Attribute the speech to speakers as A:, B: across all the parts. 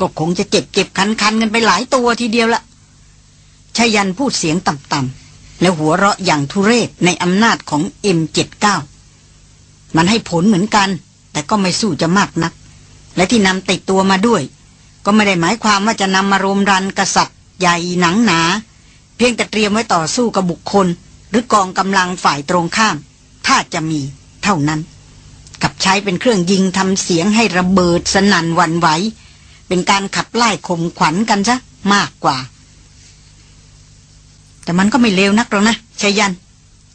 A: ก็คงจะเจ็บเจ็บคันคันกันไปหลายตัวทีเดียวละชายันพูดเสียงต่ำๆแล้วหัวเราะอย่างทุเรศในอำนาจของ M79 มันให้ผลเหมือนกัน แต่ก็ไม่สู้จะมากนัก และที่นำติดตัวมาด้วย ก็ไม่ได้หมายความว่าจะนำมารวมรันกษัตริย์ใหญ่หนังหนา เพียงแต่เตรียมไว้ต่อสู้กับบุคคล หรือกองกำลังฝ่ายตรงข้าม ถ้าจะมีเท่านั้น กับใช้เป็นเครื่องยิงทำเสียงให้ระเบิดสนั่นวันไหว เป็นการขับไล่ข่มขวัญกันซะมากกว่า แต่มันก็ไม่เลวนักหรอกนะชายัน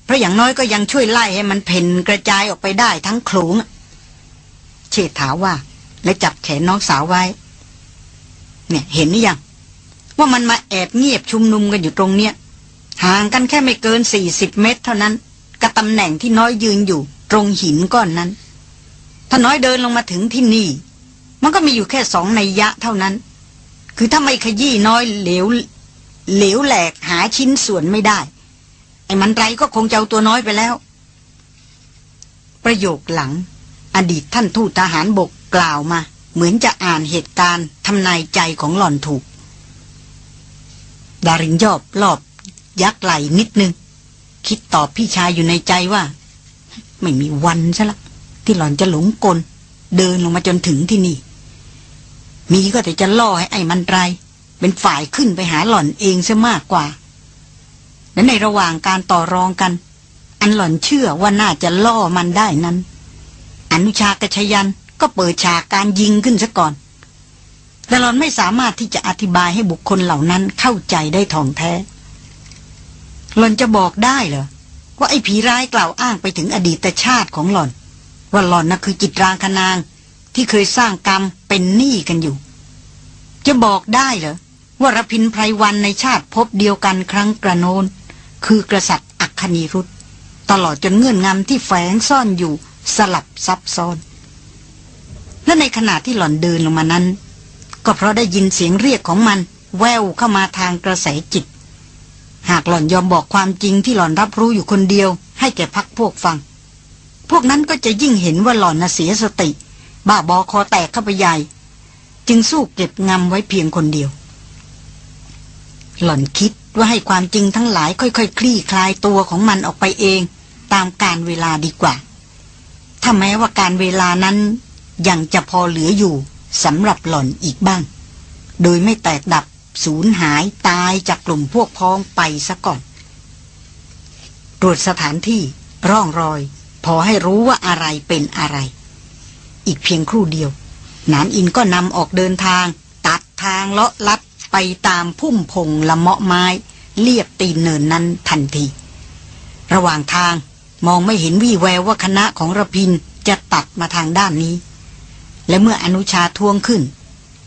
A: เพราะอย่างน้อยก็ยังช่วยไล่ให้มันเพ่นกระจายออกไปได้ทั้งโขลงเชษฐาว่า และจับแขนน้องสาวไว้ เนี่ยเห็นหรือยัง ว่ามันมาแอบเงียบชุมนุมกันอยู่ตรงเนี้ยห่างกันแค่ไม่เกินสี่สิบเมตร เท่านั้นกับตำแหน่งที่น้อยยืนอยู่ ตรงหินก้อนนั้น ถ้าน้อยเดินลงมาถึงที่นี่ มันก็มีอยู่แค่สองในยะเท่านั้น คือถ้าไม่ขยี้น้อยเหลวเหลวแหลกหาชิ้นส่วนไม่ได้ ไอ้มันไรก็คงจะเอาตัวน้อยไปแล้ว ประโยคหลัง อดีตท่านทูตทหารบกกล่าวมา เหมือนจะอ่านเหตุการณ์ทำนายใจของหล่อนถูก ดารินยอบรอบ ยักไหลนิดนึง คิดตอบพี่ชายอยู่ในใจว่า ไม่มีวันซะละที่หล่อนจะหลงกล เดินลงมาจนถึงที่นี่ มีก็แต่จะล่อให้ไอ้มันไร เป็นฝ่ายขึ้นไปหาหล่อนเองซะมากกว่า และในระหว่างการต่อรองกัน อันหล่อนเชื่อว่าน่าจะล่อมันได้นั้น อนุชากชยันก็เปิดฉากการยิงขึ้นซะก่อน แต่หล่อนไม่สามารถที่จะอธิบายให้บุคคลเหล่านั้นเข้าใจได้ท่องแท้ หล่อนจะบอกได้เหรอว่าไอ้ผีร้ายกล่าวอ้างไปถึงอดีตชาติของหล่อน ว่าหล่อนน่ะคือจิตรางคนาง ที่เคยสร้างกรรมเป็นหนี้กันอยู่ จะบอกได้เหรอ ว่ารพินไพรวันในชาติพบเดียวกันครั้งกระโนน คือกษัตริย์อัคคณีรุตตลอดจนเงื่อนงำที่แฝงซ่อนอยู่สลับซับซ้อน และในขณะที่หล่อนเดินลงมานั้น ก็เพราะได้ยินเสียงเรียกของมัน แววเข้ามาทางกระแสจิต หากหล่อนยอมบอกความจริงที่หล่อนรับรู้อยู่คนเดียว ให้แก่พักพวกฟัง พวกนั้นก็จะยิ่งเห็นว่าหล่อนน่ะเสียสติ บ้าบอคอแตกเข้าไปใหญ่ จึงสู้เก็บงำไว้เพียงคนเดียว หล่อนคิดว่าให้ความจริงทั้งหลายค่อยๆคคลี่คลายตัวของมันออกไปเอง ตามการเวลาดีกว่า ถ้าแม้ว่าการเวลานั้น ยังจะพอเหลืออยู่สำหรับหล่อนอีกบ้าง โดยไม่แตกดับสูญหายตายจากกลุ่มพวกพ้องไปซะก่อน ตรวจสถานที่ร่องรอย พอให้รู้ว่าอะไรเป็นอะไร อีกเพียงครู่เดียว นานอินก็นำออกเดินทาง ตัดทางเลาะลัดไปตามพุ่มพงละเมาะไม้เลียบตีนเนินนั้นทันที ระหว่างทางมองไม่เห็นวี่แววว่าคณะของระพินจะตัดมาทางด้านนี้ และเมื่ออนุชาทวงขึ้น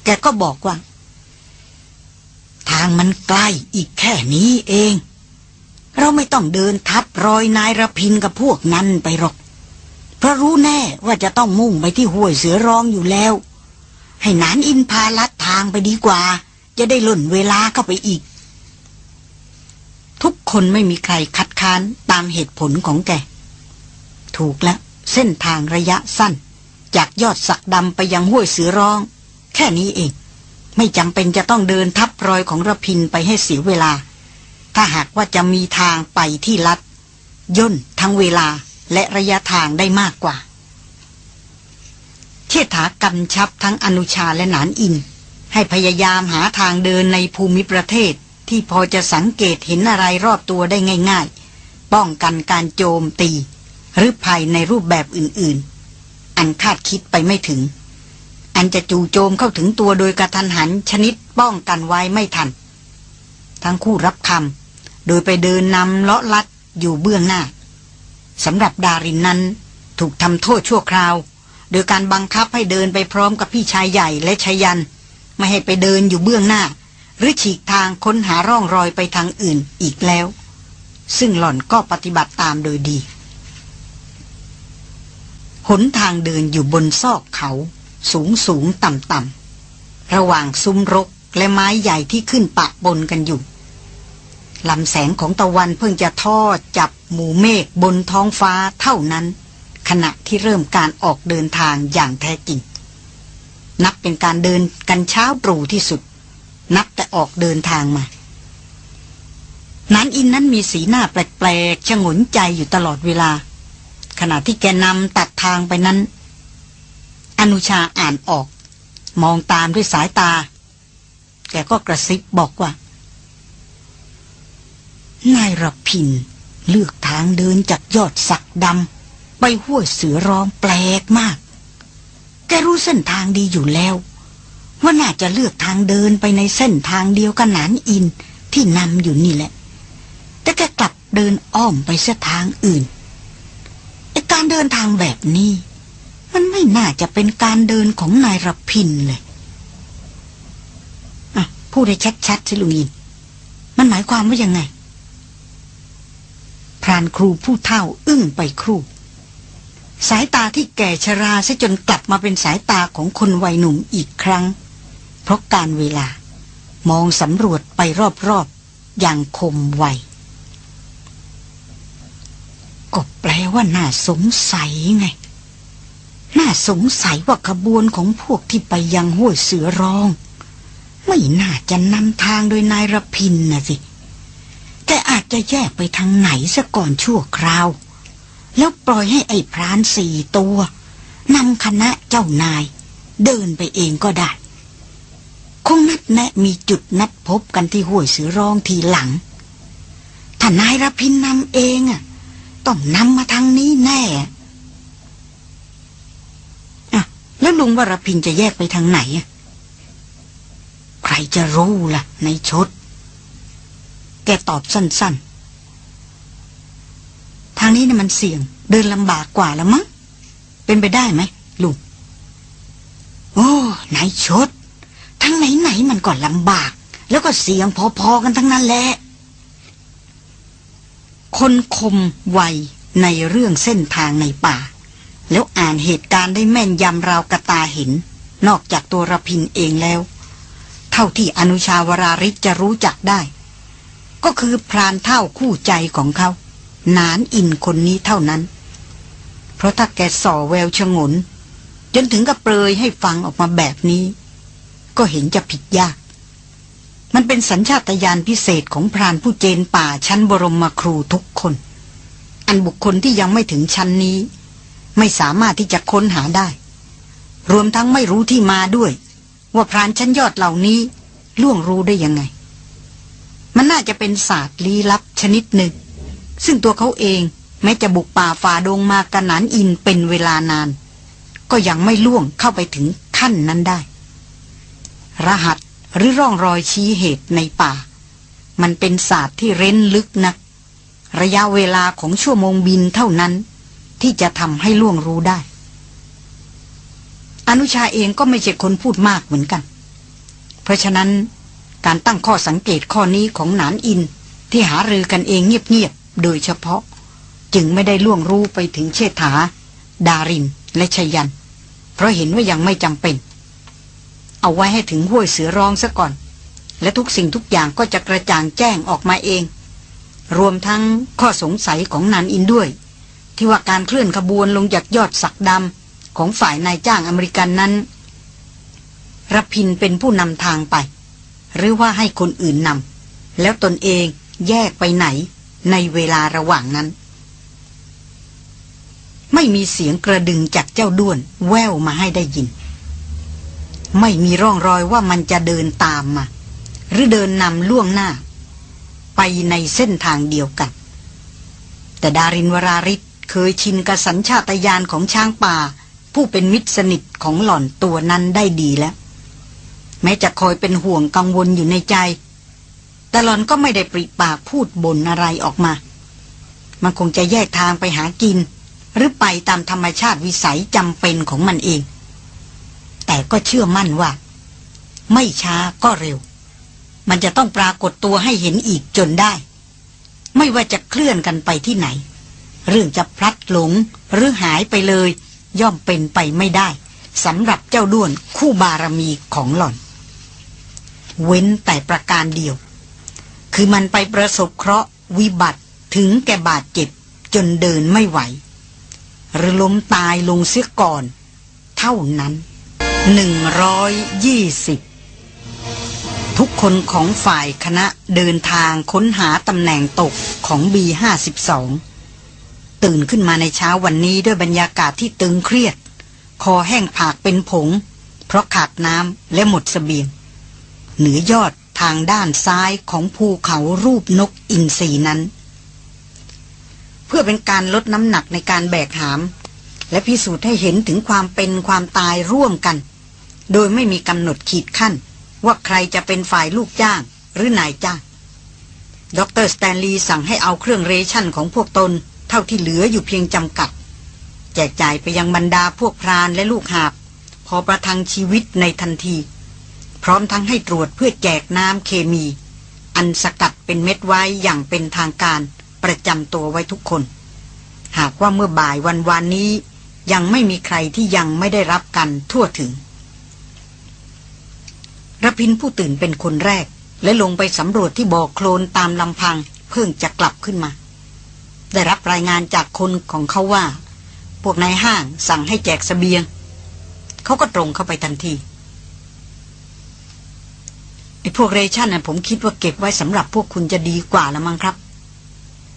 A: แกก็บอกว่า ทางมันใกล้อีกแค่นี้เอง เราไม่ต้องเดินทับรอยนายระพินกับพวกนั้นไปหรอก ราะรู้แน่ว่าจะต้องมุ่งไปที่ห้วยเสือร้องอยู่แล้ว ให้นานอินพาลัดทางไปดีกว่า จะได้ล่นเวลาเข้าไปอีก ทุกคนไม่มีใครคัดค้านตามเหตุผลของแก ถูกแล้วเส้นทางระยะสั้น จากยอดสักดำไปยังห้วยเสือร้อง แค่นี้เอง ไม่จำเป็นจะต้องเดินทับรอยของระพินไปให้เสียเวลา ถ้าหากว่าจะมีทางไปที่ลัดย่นทั้งเวลา และระยะทางได้มากกว่า เชษฐากำชับทั้งอนุชาและหนานอิน ให้พยายามหาทางเดินในภูมิประเทศ ที่พอจะสังเกตเห็นอะไรรอบตัวได้ง่าย ๆ ป้องกันการโจมตี หรือภัยในรูปแบบอื่นๆ อันคาดคิดไปไม่ถึง อันจะจู่โจมเข้าถึงตัวโดยกระทันหันชนิดป้องกันไว้ไม่ทัน ทั้งคู่รับคำโดยไปเดินนำเลาะลัดอยู่เบื้องหน้า สำหรับดารินนั้น ถูกทำโทษชั่วคราว โดยการบังคับให้เดินไปพร้อมกับพี่ชายใหญ่และชายัน ไม่ให้ไปเดินอยู่เบื้องหน้า หรือฉีกทางค้นหาร่องรอยไปทางอื่นอีกแล้ว ซึ่งหล่อนก็ปฏิบัติตามโดยดีหนทางเดินอยู่บนซอกเขา สูงสูงต่ำต่ำระหว่างซุ้มรกและไม้ใหญ่ที่ขึ้นปะบนกันอยู่ ลำแสงของตะวันเพิ่งจะทอดจับหมู่เมฆบนท้องฟ้าเท่านั้น ขณะที่เริ่มการออกเดินทางอย่างแท้จริง นับเป็นการเดินกันเช้าตรู่ที่สุด นับแต่ออกเดินทางมา นันอินนั้นมีสีหน้าแปลกๆชงนใจอยู่ตลอดเวลา ขณะที่แกนำตัดทางไปนั้น อนุชาอ่านออก มองตามด้วยสายตา แกก็กระซิบบอกว่า นายรพิน เลือกทางเดินจากยอดสักดำไปห้วยเสือร้องแปลกมาก แกรู้เส้นทางดีอยู่แล้ว ว่าน่าจะเลือกทางเดินไปในเส้นทางเดียวกันหนานอินที่นำอยู่นี่แหละ แต่แกกลับเดินอ้อมไปเส้นทางอื่นไอการเดินทางแบบนี้ มันไม่น่าจะเป็นการเดินของนายรพินเลยอะพูดให้ชัดๆสิลุงอิน มันหมายความว่ายังไง พรานครูผู้เท่าอึ้งไปครู่ สายตาที่แก่ชราซะจนกลับมาเป็นสายตาของคนวัยหนุ่มอีกครั้ง เพราะการเวลามองสำรวจไปรอบๆอย่างคมไวก็แปลว่าน่าสงสัยไง น่าสงสัยว่าขบวนของพวกที่ไปยังห้วยเสือร้อง ไม่น่าจะนำทางโดยนายรพินนะสิ แต่อาจจะแยกไปทางไหนซะก่อนชั่วคราว แล้วปล่อยให้ไอ้พรานสี่ตัวนำคณะเจ้านาย เดินไปเองก็ได้ คงนัดแนะมีจุดนัดพบกันที่ห้วยเสือร้องทีหลัง ถ้านายรพินนำเองอะต้องนำมาทางนี้แน่อะแล้วลุงวรพินจะแยกไปทางไหนอะใครจะรู้ล่ะในชด แกตอบสั้นๆ ทางนี้เนี่ยมันเสี่ยง เดินลำบากกว่าละมั้ง เป็นไปได้ไหมลุงโอ้นายชด ทั้งไหนๆมันก็ลำบาก แล้วก็เสี่ยงพอๆกันทั้งนั้นแหละ คนคมไวในเรื่องเส้นทางในป่า แล้วอ่านเหตุการณ์ได้แม่นยำราวกระตาเห็น นอกจากตัวระพินเองแล้ว เท่าที่อนุชาวราริศจะรู้จักได้ ก็คือพรานเท่าคู่ใจของเขา นานอินคนนี้เท่านั้น เพราะถ้าแกส่อแววชงน จนถึงกับเปรยให้ฟังออกมาแบบนี้ ก็เห็นจะผิดยาก มันเป็นสัญชาตญาณพิเศษของพรานผู้เจนป่าชั้นบรมครูทุกคน อันบุคคลที่ยังไม่ถึงชั้นนี้ ไม่สามารถที่จะค้นหาได้ รวมทั้งไม่รู้ที่มาด้วย ว่าพรานชั้นยอดเหล่านี้ล่วงรู้ได้ยังไง มันน่าจะเป็นศาสตร์ลี้ลับชนิดหนึ่ง ซึ่งตัวเขาเองแม้จะบุกป่าฝ่าดงมากระนานอินเป็นเวลานาน ก็ยังไม่ล่วงเข้าไปถึงขั้นนั้นได้ รหัสหรือร่องรอยชี้เหตุในป่า มันเป็นศาสตร์ที่เร้นลึกนัก ระยะเวลาของชั่วโมงบินเท่านั้น ที่จะทำให้ล่วงรู้ได้ อนุชาเองก็ไม่ใช่คนพูดมากเหมือนกัน เพราะฉะนั้น การตั้งข้อสังเกตข้อนี้ของหนานอิน ที่หารือกันเองเงียบๆโดยเฉพาะ จึงไม่ได้ล่วงรู้ไปถึงเชษฐา ดารินและชยัน เพราะเห็นว่ายังไม่จำเป็น เอาไว้ให้ถึงห้วยเสือร้องซะก่อน และทุกสิ่งทุกอย่างก็จะกระจ่างแจ้งออกมาเอง รวมทั้งข้อสงสัยของนานอินด้วย ที่ว่าการเคลื่อนขบวนลงจากยอดสักดำของฝ่ายนายจ้างอเมริกันนั้นรพินเป็นผู้นำทางไป หรือว่าให้คนอื่นนำแล้วตนเองแยกไปไหนในเวลาระหว่างนั้น ไม่มีเสียงกระดึงจากเจ้าด้วนแววมาให้ได้ยิน ไม่มีร่องรอยว่ามันจะเดินตามมา หรือเดินนำล่วงหน้า ไปในเส้นทางเดียวกัน แต่ดารินวราริศเคยชินกับสัญชาตญาณของช้างป่า ผู้เป็นมิตรสนิทของหล่อนตัวนั้นได้ดีแล้ว แม้จะคอยเป็นห่วงกังวลอยู่ในใจแต่หลอนก็ไม่ได้ปริปากพูดบ่นอะไรออกมา มันคงจะแยกทางไปหากิน หรือไปตามธรรมชาติวิสัยจำเป็นของมันเอง แต่ก็เชื่อมั่นว่า ไม่ช้าก็เร็ว มันจะต้องปรากฏตัวให้เห็นอีกจนได้ ไม่ว่าจะเคลื่อนกันไปที่ไหน เรื่องจะพลัดหลงหรือหายไปเลย ย่อมเป็นไปไม่ได้สำหรับเจ้าด้วนคู่บารมีของหล่อน เว้นแต่ประการเดียว คือมันไปประสบเคราะห์วิบัติถึงแก่บาดเจ็บจนเดินไม่ไหว หรือล้มตายลงเสียก่อน เท่านั้น 120 ทุกคนของฝ่ายคณะเดินทางค้นหาตำแหน่งตกของ B52 ตื่นขึ้นมาในเช้าวันนี้ด้วยบรรยากาศที่ตึงเครียด คอแห้งผากเป็นผง เพราะขาดน้ำและหมดสเสบียง เหนือยอดทางด้านซ้ายของภูเขารูปนกอินทรีนั้น เพื่อเป็นการลดน้ำหนักในการแบกหาม และพิสูจน์ให้เห็นถึงความเป็นความตายร่วมกัน โดยไม่มีกำหนดขีดขั้น ว่าใครจะเป็นฝ่ายลูกจ้างหรือนายจ้างดรสแตนลีย์สั่งให้เอาเครื่อง ration ของพวกตน เท่าที่เหลืออยู่เพียงจำกัด แจกจ่ายไปยังบรรดาพวกพรานและลูกหาบ พอประทังชีวิตในทันที พร้อมทั้งให้ตรวจเพื่อแจกน้ำเคมี อันสกัดเป็นเม็ดไว้อย่างเป็นทางการประจำตัวไว้ทุกคน หากว่าเมื่อบ่ายวันวานนี้ ยังไม่มีใครที่ยังไม่ได้รับกันทั่วถึงรพินผู้ตื่นเป็นคนแรก และลงไปสำรวจที่บ่อโคลนตามลำพัง เพิ่งจะกลับขึ้นมา ได้รับรายงานจากคนของเขาว่า พวกนายห้างสั่งให้แจกสเสบียง เขาก็ตรงเข้าไปทันที พวกเรชั่นน่ะผมคิดว่าเก็บไว้สำหรับพวกคุณจะดีกว่าละมั้งครับ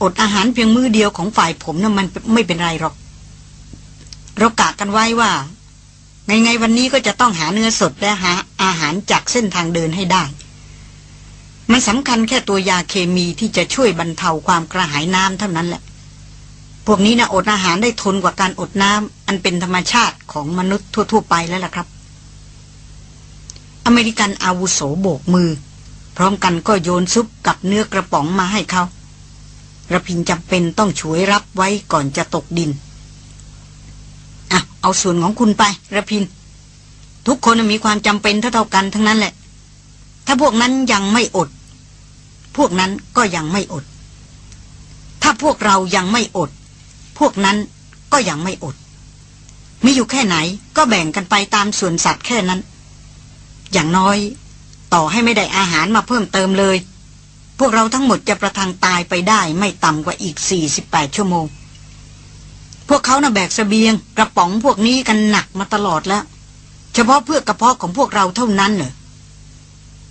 A: อดอาหารเพียงมื้อเดียวของฝ่ายผมนะ่ะมันไม่เป็นไรหรอก เรากะกันไว้ว่าไงไงวันนี้ก็จะต้องหาเนื้อสดและหาอาหารจากเส้นทางเดินให้ได้ มันสำคัญแค่ตัวยาเคมีที่จะช่วยบรรเทาความกระหายน้ำเท่านั้นแหละ พวกนี้นะอดอาหารได้ทนกว่าการอดน้ำอันเป็นธรรมชาติของมนุษย์ทั่ว ๆ ไปแล้วล่ะครับ อเมริกันอาวุโสโบกมือ พร้อมกันก็โยนซุปกับเนื้อกระป๋องมาให้เขาระพินจำเป็นต้องช่วยรับไว้ก่อนจะตกดินอะเอาส่วนของคุณไประพิน ทุกคนมีความจำเป็นเท่าๆกันทั้งนั้นแหละ ถ้าพวกนั้นยังไม่อด พวกนั้นก็ยังไม่อด ถ้าพวกเรายังไม่อด พวกนั้นก็ยังไม่อด มีอยู่แค่ไหนก็แบ่งกันไปตามส่วนสัตว์แค่นั้น อย่างน้อย ต่อให้ไม่ได้อาหารมาเพิ่มเติมเลย พวกเราทั้งหมดจะประทังตายไปได้ไม่ต่ำกว่าอีก 48 ชั่วโมง พวกเขานะ่ะแบกสเสบียง กระป๋องพวกนี้กันหนักมาตลอดแล้ว เฉพาะเพื่อกระเพาะของพวกเราเท่านั้นเหรอ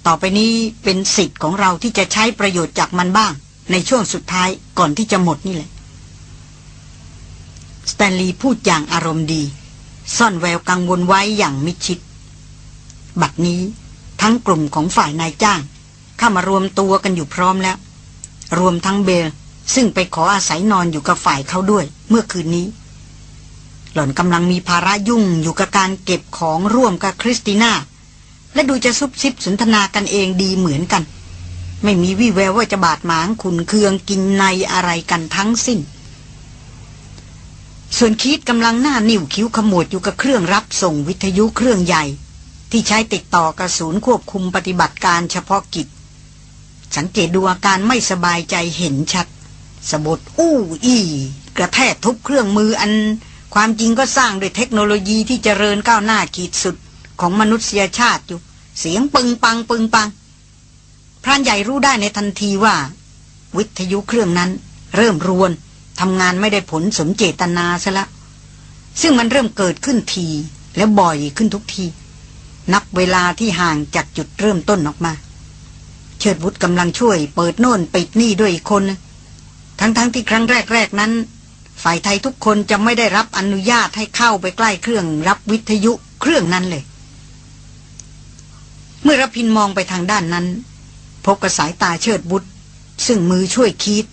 A: ต่อไปนี้เป็นสิทธิ์ของเราที่จะใช้ประโยชน์จากมันบ้าง ในช่วงสุดท้ายก่อนที่จะหมดนี่แหละสแตนลีย์พูดอย่างอารมณ์ดี ซ่อนแววกังวลไว้อย่างมิชิด บัดนี้ทั้งกลุ่มของฝ่ายนายจ้าง เข้ามารวมตัวกันอยู่พร้อมแล้ว รวมทั้งเบลซึ่งไปขออาศัยนอนอยู่กับฝ่ายเขาด้วย เมื่อคืนนี้ หล่อนกำลังมีภาระยุ่งอยู่กับการเก็บของร่วมกับคริสติน่า และดูจะซุบซิบสนทนากันเองดีเหมือนกัน ไม่มีวี่แววว่าจะบาดหมางขุนเคืองกินในอะไรกันทั้งสิ้น ส่วนคิดกำลังหน้านิ่วคิ้วขมวดอยู่กับเครื่องรับส่งวิทยุเครื่องใหญ่ ที่ใช้ติดต่อกระสุนควบคุมปฏิบัติการเฉพาะกิจ สังเกตดูอาการไม่สบายใจเห็นชัด สบดอู้อี้กระแทกทุบเครื่องมืออัน ความจริงก็สร้างด้วยเทคโนโลยีที่เจริญก้าวหน้าขีดสุดของมนุษยชาติอยู่ เสียงปึงปังปึงปังพรานใหญ่รู้ได้ในทันทีว่า วิทยุเครื่องนั้น เริ่มรวนทำงานไม่ได้ผลสมเจตนาซะละซึ่งมันเริ่มเกิดขึ้นทีแล้วบ่อยขึ้นทุกที นับเวลาที่ห่างจากจุดเริ่มต้นออกมา เชิดวุฒกำลังช่วย เปิดโน่นปิดนี่ด้วยอีกคน ทั้งๆทที่ครั้งแรกๆนั้น ฝ่ายไทยทุกคนจะไม่ได้รับอนุญาตให้เข้าไปใกล้เครื่องรับวิทยุเครื่องนั้นเลย เมื่อรพินมองไปทางด้านนั้น พบกับสายตาเชิดบุตรซึ่งมือช่วยคิด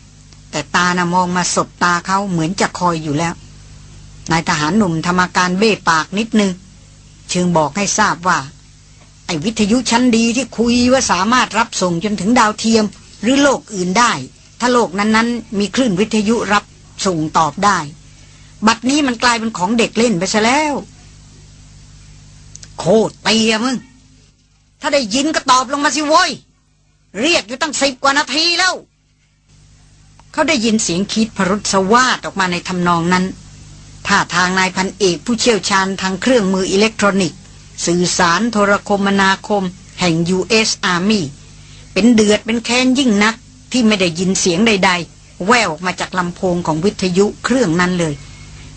A: แต่ตานะ่ะมองมาสบตาเขาเหมือนจะคอยอยู่แล้วนายทหารหนุ่มทำอาการเบ้ปากนิดนึง ชิงบอกให้ทราบว่า ไอ้วิทยุชั้นดีที่คุยว่าสามารถรับส่งจนถึงดาวเทียม หรือโลกอื่นได้ ถ้าโลกนั้นๆ มีคลื่นวิทยุรับส่งตอบได้ บัดนี้มันกลายเป็นของเด็กเล่นไปซะแล้ว โคตรเตียมึง ถ้าได้ยินก็ตอบลงมาสิโว้ย เรียกอยู่ตั้งสิบกว่านาทีแล้ว เขาได้ยินเสียงคิดพรุษสวาดออกมาในทำนองนั้น ท่าทางนายพันเอกผู้เชี่ยวชาญทางเครื่องมืออิเล็กทรอนิกส์ สื่อสารโทรคมนาคม แห่ง U.S. Army เป็นเดือดเป็นแค้นยิ่งนัก ที่ไม่ได้ยินเสียงใด ๆ แววมาจากลำโพงของวิทยุเครื่องนั้นเลย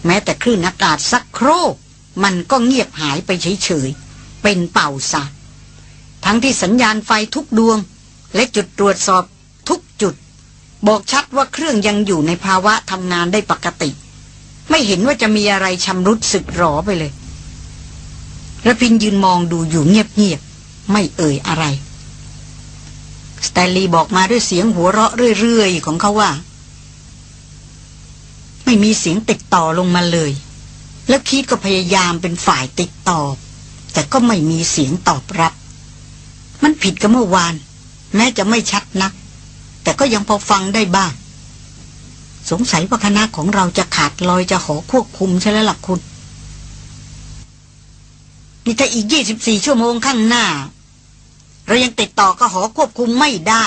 A: แม้แต่คลื่นอากาศสักโครมันก็เงียบหายไปเฉยๆ เป็นเป่าซะทั้งที่สัญญาณไฟทุกดวง และจุดตรวจสอบทุกจุด บอกชัดว่าเครื่องยังอยู่ในภาวะทำงานได้ปกติ ไม่เห็นว่าจะมีอะไรชำรุดสึกหรอไปเลยระพินยืนมองดูอยู่เงียบๆไม่เอ่ยอะไรสแตนลีย์บอกมาด้วยเสียงหัวเราะเรื่อยๆ ของเขาว่า ไม่มีเสียงติดต่อลงมาเลย แล้วคิดก็พยายามเป็นฝ่ายติดต่อ แต่ก็ไม่มีเสียงตอบรับ มันผิดกับเมื่อวาน แม้จะไม่ชัดนัก แต่ก็ยังพอฟังได้บ้าง สงสัยว่าคณะของเราจะขาดลอยจะหอควบคุมใช่แล้วล่ะคุณ นี่ถ้าอีกยี่สิบสี่ชั่วโมงข้างหน้า เรายังติดต่อกับหอควบคุมไม่ได้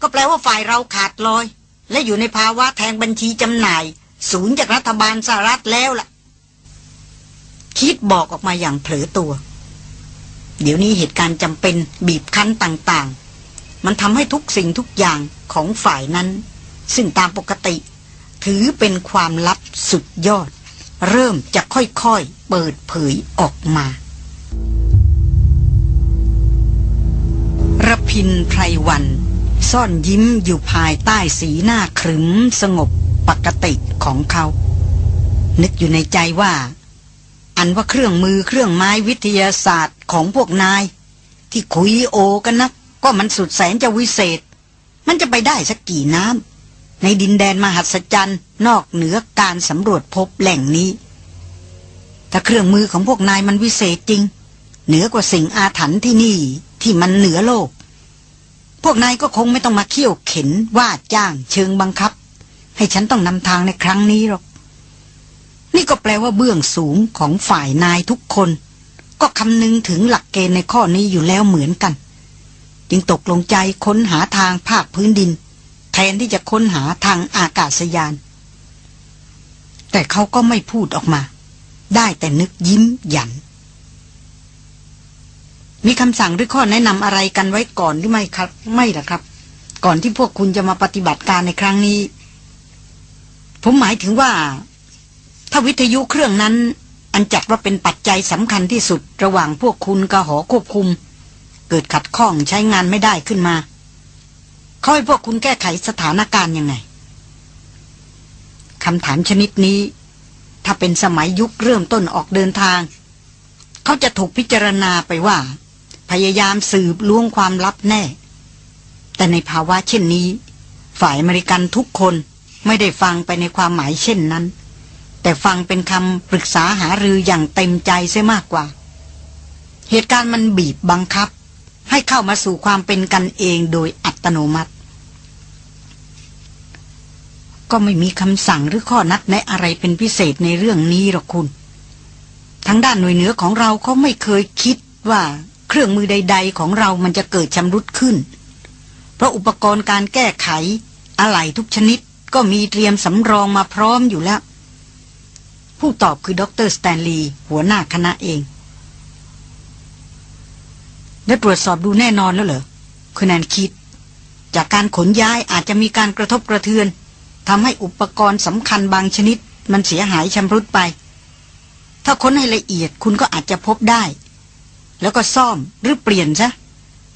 A: ก็แปลว่าฝ่ายเราขาดลอย และอยู่ในภาวะแทงบัญชีจำหน่าย ศูนย์จากรัฐบาลสหรัฐแล้วล่ะ คิดบอกออกมาอย่างเผลอตัว เดี๋ยวนี้เหตุการณ์จำเป็นบีบคั้นต่าง ๆ มันทำให้ทุกสิ่งทุกอย่างของฝ่ายนั้น ซึ่งตามปกติ ถือเป็นความลับสุดยอด เริ่มจะค่อยๆ เปิดเผยออกมาระพินไพรวัน ซ่อนยิ้มอยู่ภายใต้สีหน้าขรึมสงบปกติของเขา นึกอยู่ในใจว่า อันว่าเครื่องมือเครื่องไม้วิทยาศาสตร์ของพวกนาย ที่คุยโอกันนัก ก็มันสุดแสนจะวิเศษ มันจะไปได้สักกี่น้ำ ในดินแดนมหัศจรรย์ นอกเหนือการสำรวจพบแหล่งนี้ถ้าเครื่องมือของพวกนายมันวิเศษจริง เหนือกว่าสิ่งอาถรรพ์ที่นี่ที่มันเหนือโลก พวกนายก็คงไม่ต้องมาเขี่ยวเข็นว่าจ้างเชิงบังคับ ให้ฉันต้องนำทางในครั้งนี้หรอก นี่ก็แปลว่าเบื้องสูงของฝ่ายนายทุกคน ก็คำนึงถึงหลักเกณฑ์ในข้อนี้อยู่แล้วเหมือนกัน จึงตกลงใจค้นหาทางภาคพื้นดิน นที่จะค้นหาทางอากาศยาน แต่เขาก็ไม่พูดออกมา ได้แต่นึกยิ้มหยัน มีคำสั่งหรือข้อแนะนำอะไรกันไว้ก่อนหรือไม่ครับ ไม่หรอครับ ก่อนที่พวกคุณจะมาปฏิบัติการในครั้งนี้ ผมหมายถึงว่า ถ้าวิทยุเครื่องนั้น อันจัดว่าเป็นปัจจัยสำคัญที่สุด ระหว่างพวกคุณกับหอควบคุม เกิดขัดข้องใช้งานไม่ได้ขึ้นมา เขาให้พวกคุณแก้ไขสถานการณ์ยังไงคำถามชนิดนี้ ถ้าเป็นสมัยยุคเริ่มต้นออกเดินทาง เขาจะถูกพิจารณาไปว่า พยายามสืบล้วงความลับแน่ แต่ในภาวะเช่นนี้ ฝ่ายอเมริกันทุกคนไม่ได้ฟังไปในความหมายเช่นนั้น แต่ฟังเป็นคำปรึกษาหารืออย่างเต็มใจเสียมากกว่า เหตุการณ์มันบีบบังคับ ให้เข้ามาสู่ความเป็นกันเองโดยอั ตโนมัติ ก็ไม่มีคำสั่งหรือข้อนัดแนะอะไรเป็นพิเศษในเรื่องนี้หรอกคุณ ทั้งด้านหน่วยเหนือของเราเขาไม่เคยคิดว่าเครื่องมือใด ๆ ของเรามันจะเกิดชำรุดขึ้น เพราะอุปกรณ์การแก้ไขอะไหล่ทุกชนิดก็มีเตรียมสำรองมาพร้อมอยู่แล้ว ผู้ตอบคือดรสแตนลีย์หัวหน้าคณะเองได้ตรวจสอบดูแน่นอนแล้วเหรอคุณแนนคิด จากการขนย้ายอาจจะมีการกระทบกระเทือนทำให้อุปกรณ์สำคัญบางชนิด มันเสียหายชำรุดไป ถ้าค้นให้ละเอียดคุณก็อาจจะพบได้ แล้วก็ซ่อมหรือเปลี่ยนซะ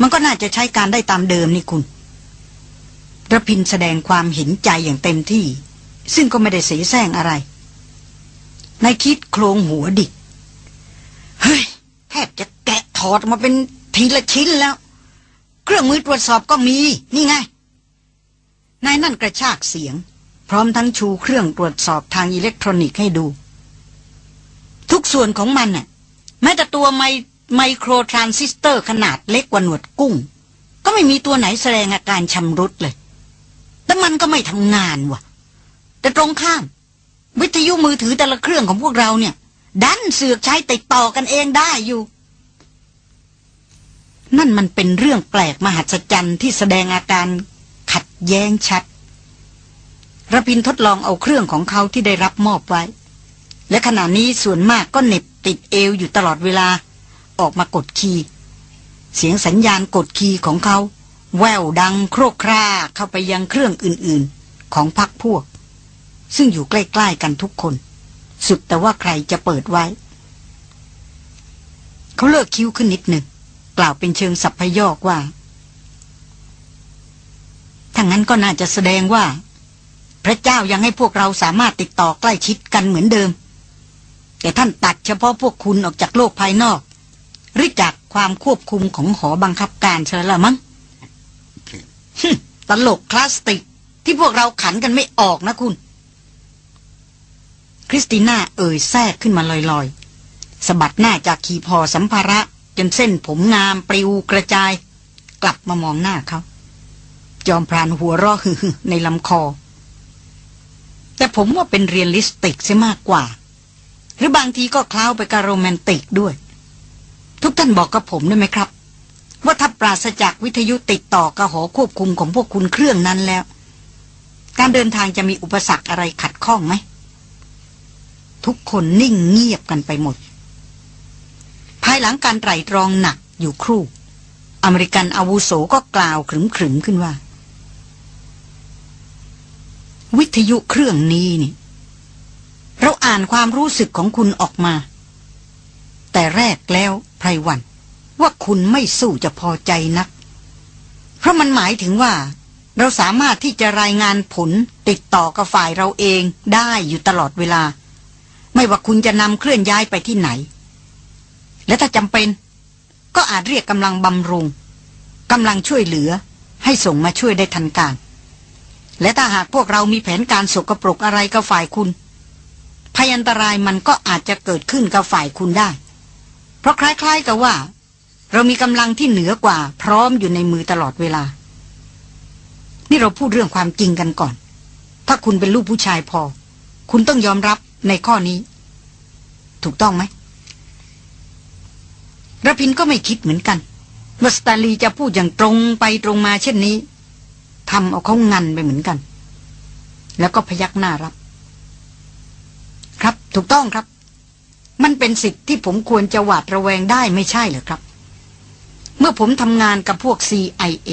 A: มันก็น่าจะใช้การได้ตามเดิมนี่คุณระพินแสดงความเห็นใจอย่างเต็มที่ ซึ่งก็ไม่ได้เสียแซงอะไรนายคิดโครงหัวดิเฮ้ย แทบจะแกะถอดมาเป็นทีละชิ้นแล้ว เครื่องมือตรวจสอบก็มี นี่ไง นายนั่นกระชากเสียง พร้อมทั้งชูเครื่องตรวจสอบทางอิเล็กทรอนิกส์ให้ดู ทุกส่วนของมันน่ะ แม้แต่ตัวไมไมโครทรานซิสเตอร์ขนาดเล็กกว่าหนวดกุ้ง ก็ไม่มีตัวไหนแสดงอาการชำรุดเลย แต่มันก็ไม่ทำงานว่ะ แต่ตรงข้าม วิทยุมือถือแต่ละเครื่องของพวกเราเนี่ย ดันเสือกใช้ติดต่อกันเองได้อยู่ นั่นมันเป็นเรื่องแปลกมหัศจรรย์ที่แสดงอาการขัดแย้งชัดระพินทดลองเอาเครื่องของเขาที่ได้รับมอบไว้ และขณะนี้ส่วนมากก็เน็บติดเอวอยู่ตลอดเวลา ออกมากดคีย์เสียงสัญญาณกดคีย์ของเขา แววดังโครกคร่าเข้าไปยังเครื่องอื่นๆ ของพักพวก ซึ่งอยู่ใกล้ๆกันทุกคน สุดแต่ว่าใครจะเปิดไว้ เขาเลิกคิ้วขึ้นนิดหนึ่ง กล่าวเป็นเชิงสัพพยอกว่าถ้างั้นก็น่าจะแสดงว่า พระเจ้ายังให้พวกเราสามารถติดต่อใกล้ชิดกันเหมือนเดิม แต่ท่านตัดเฉพาะพวกคุณออกจากโลกภายนอก หรือจากความควบคุมของหอบังคับการใช่แล้วมั้งตลกคลาสสิกที่พวกเราขันกันไม่ออกนะคุณ คริสติน่าเอ่ยแทรกขึ้นมาลอยๆสะบัดหน้าจากหีบห่อสัมภาระ จนเส้นผมงามปลิวกระจาย กลับมามองหน้าเขาจอมพรานหัวเราะหึในลำคอ แต่ผมว่าเป็น realistic เสียมากกว่า หรือบางทีก็คล้าวไปกับโรแมนติกด้วย ทุกท่านบอกกับผมได้ไหมครับ ว่าถ้าปราศจากวิทยุติดต่อกับหอควบคุมของพวกคุณเครื่องนั้นแล้ว การเดินทางจะมีอุปสรรคอะไรขัดข้องไหม ทุกคนนิ่งเงียบกันไปหมด ภายหลังการไตรตรองหนักอยู่ครู่ อเมริกันอาวุโสก็กล่าวขรึมๆขึ้นว่า วิทยุเครื่องนี้นี่ เราอ่านความรู้สึกของคุณออกมา แต่แรกแล้วไพรวัน ว่าคุณไม่สู้จะพอใจนัก เพราะมันหมายถึงว่า เราสามารถที่จะรายงานผลติดต่อกับฝ่ายเราเองได้อยู่ตลอดเวลา ไม่ว่าคุณจะนำเคลื่อนย้ายไปที่ไหน และถ้าจำเป็น ก็อาจเรียกกำลังบำรุงกำลังช่วยเหลือ ให้ส่งมาช่วยได้ทันการ และถ้าหากพวกเรามีแผนการสกปรกอะไรกับฝ่ายคุณพยันตรายมันก็อาจจะเกิดขึ้นกับฝ่ายคุณได้ เพราะคล้าย ๆ กับว่า เรามีกำลังที่เหนือกว่า พร้อมอยู่ในมือตลอดเวลา นี่เราพูดเรื่องความจริงกันก่อน ถ้าคุณเป็นลูกผู้ชายพอ คุณต้องยอมรับในข้อนี้ ถูกต้องไหม ระพินก็ไม่คิดเหมือนกันว่าสตาลีจะพูดอย่างตรงไปตรงมาเช่นนี้ทำเอาเขางันไปเหมือนกัน แล้วก็พยักหน้ารับ ครับถูกต้องครับ มันเป็นสิทธิ์ที่ผมควรจะหวาดระแวงได้ไม่ใช่เหรอครับ เมื่อผมทำงานกับพวก CIA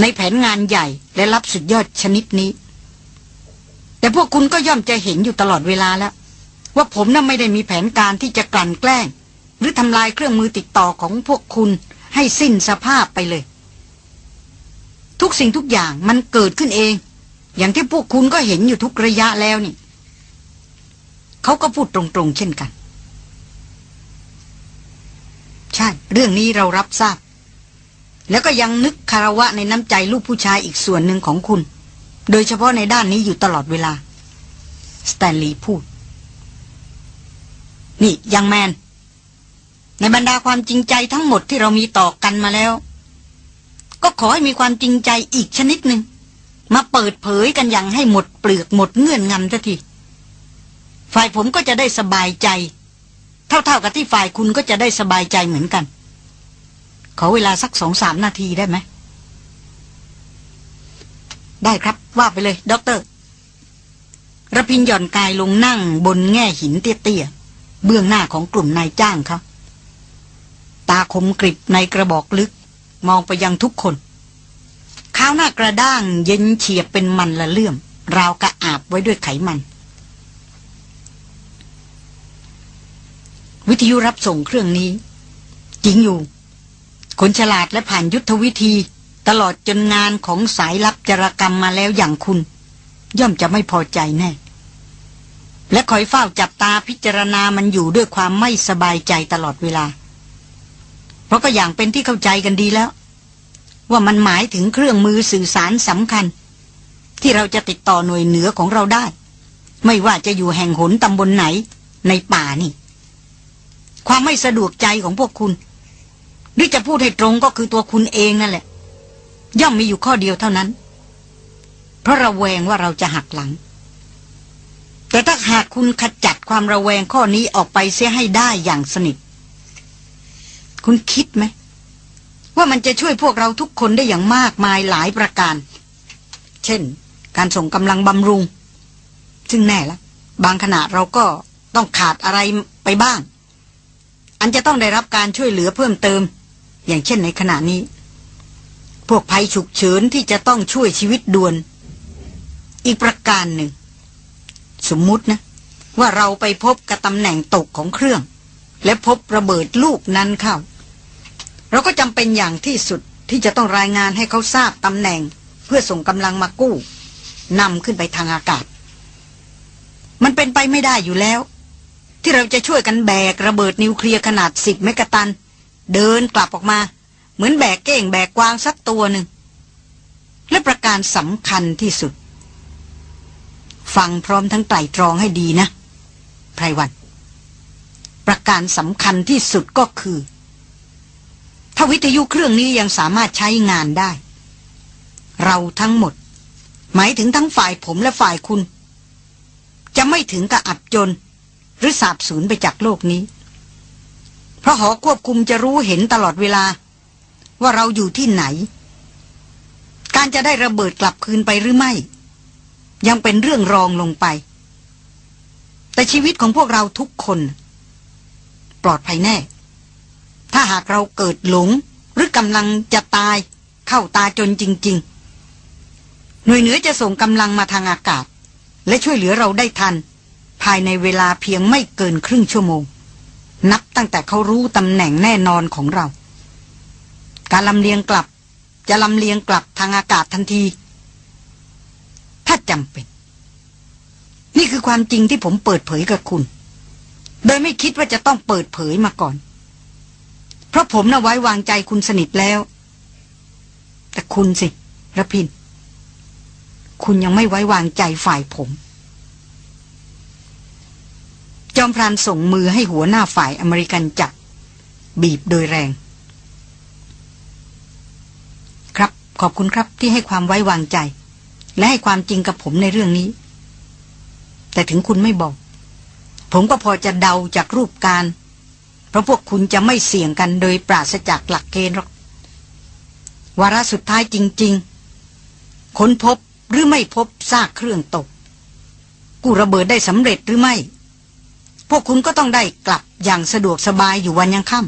A: ในแผนงานใหญ่และรับสุดยอดชนิดนี้ แต่พวกคุณก็ย่อมจะเห็นอยู่ตลอดเวลาแล้ว ว่าผมน่ะไม่ได้มีแผนการที่จะกลั่นแกล้ง รือทำลายเครื่องมือติดต่อของพวกคุณให้สิ้นสภาพไปเลย ทุกสิ่งทุกอย่างมันเกิดขึ้นเอง อย่างที่พวกคุณก็เห็นอยู่ทุกระยะแล้วนี่เขาก็พูดตรงๆ เช่นกัน ใช่ เรื่องนี้เรารับทราบ แล้วก็ยังนึกคารวะในน้ำใจลูกผู้ชายอีกส่วนหนึ่งของคุณ โดยเฉพาะในด้านนี้อยู่ตลอดเวลาสแตนลีย์พูด นี่ยังแมน ในบรรดาความจริงใจทั้งหมดที่เรามีต่อกันมาแล้ว ก็ขอให้มีความจริงใจอีกชนิดหนึ่งมาเปิดเผยกันอย่างให้หมดเปลือกหมดเงื่อนงำสักทีฝ่ายผมก็จะได้สบายใจ เท่าๆกับที่ฝ่ายคุณก็จะได้สบายใจเหมือนกัน ขอเวลาสักสองสามนาทีได้ไหม ได้ครับว่าไปเลยด็อกเตอร์ระพินหย่อนกายลงนั่งบนแง่หินเตี้ยๆเบื้องหน้าของกลุ่มนายจ้างเขา ตาคมกริบในกระบอกลึก มองไปยังทุกคน ข้าวหน้ากระด้างเย็นเฉียบเป็นมันละเลื่อม ราวกระอาบไว้ด้วยไขมัน วิทยุรับส่งเครื่องนี้จริงอยู่ คนฉลาดและผ่านยุทธวิธี ตลอดจนงานของสายลับจรกรรมมาแล้วอย่างคุณ ย่อมจะไม่พอใจแน่ และคอยเฝ้าจับตาพิจารณามันอยู่ด้วยความไม่สบายใจตลอดเวลา ราะก็อย่างเป็นที่เข้าใจกันดีแล้ว ว่ามันหมายถึงเครื่องมือสื่อสารสำคัญ ที่เราจะติดต่อหน่วยเหนือของเราได้ ไม่ว่าจะอยู่แห่งหนตำบลไหนในป่านี่ ความไม่สะดวกใจของพวกคุณ หรือจะพูดให้ตรงก็คือตัวคุณเองนั่นแหละ ย่อมมีอยู่ข้อเดียวเท่านั้น เพราะระแวงว่าเราจะหักหลัง แต่ถ้าหากคุณขจัดความระแวงข้อนี้ออกไปเสียให้ได้อย่างสนิท คุณคิดไหม ว่ามันจะช่วยพวกเราทุกคนได้อย่างมากมายหลายประการ เช่น การส่งกำลังบำรุง ซึ่งแน่ละ บางขณะเราก็ต้องขาดอะไรไปบ้าง อันจะต้องได้รับการช่วยเหลือเพิ่มเติม อย่างเช่นในขณะนี้ พวกภัยฉุกเฉินที่จะต้องช่วยชีวิตด่วน อีกประการหนึ่ง สมมุตินะ ว่าเราไปพบกับตำแหน่งตกของเครื่อง และพบระเบิดลูกนั้นเข้า เราก็จำเป็นอย่างที่สุดที่จะต้องรายงานให้เขาทราบตำแหน่ง เพื่อส่งกำลังมากู้นำขึ้นไปทางอากาศ มันเป็นไปไม่ได้อยู่แล้ว ที่เราจะช่วยกันแบกระเบิดนิวเคลียร์ขนาดสิบเมกะตัน เดินกลับออกมา เหมือนแบกเก้งแบกกวางสักตัวหนึ่ง และประการสำคัญที่สุด ฟังพร้อมทั้งไตรตรองให้ดีนะไพรวัน ประการสำคัญที่สุดก็คือ ถ้าวิทยุเครื่องนี้ยังสามารถใช้งานได้ เราทั้งหมด หมายถึงทั้งฝ่ายผมและฝ่ายคุณ จะไม่ถึงกับอับจน หรือสาบสูญไปจากโลกนี้ เพราะหอควบคุมจะรู้เห็นตลอดเวลา ว่าเราอยู่ที่ไหน การจะได้ระเบิดกลับคืนไปหรือไม่ ยังเป็นเรื่องรองลงไป แต่ชีวิตของพวกเราทุกคน ปลอดภัยแน่ ถ้าหากเราเกิดหลง หรือกำลังจะตาย เข้าตาจนจริง ๆ หน่วยเหนือจะส่งกำลังมาทางอากาศ และช่วยเหลือเราได้ทัน ภายในเวลาเพียงไม่เกินครึ่งชั่วโมง นับตั้งแต่เขารู้ตำแหน่งแน่นอนของเรา การลำเลียงกลับ จะลำเลียงกลับทางอากาศทันที ถ้าจำเป็น นี่คือความจริงที่ผมเปิดเผยกับคุณ โดยไม่คิดว่าจะต้องเปิดเผยมาก่อน เพราะผมน่ะไว้วางใจคุณสนิทแล้ว แต่คุณสิระพิน คุณยังไม่ไว้วางใจฝ่ายผม จอมพรานส่งมือให้หัวหน้าฝ่ายอเมริกันจับบีบโดยแรง ครับขอบคุณครับที่ให้ความไว้วางใจ และให้ความจริงกับผมในเรื่องนี้ แต่ถึงคุณไม่บอก ผมก็พอจะเดาจากรูปการ เพราะพวกคุณจะไม่เสี่ยงกันโดยปราศจากหลักเกณฑ์หรอก วาระสุดท้ายจริง ๆ ค้นพบหรือไม่พบซากเครื่องตก กู้ระเบิดได้สำเร็จหรือไม่ พวกคุณก็ต้องได้กลับอย่างสะดวกสบายอยู่วันยังค่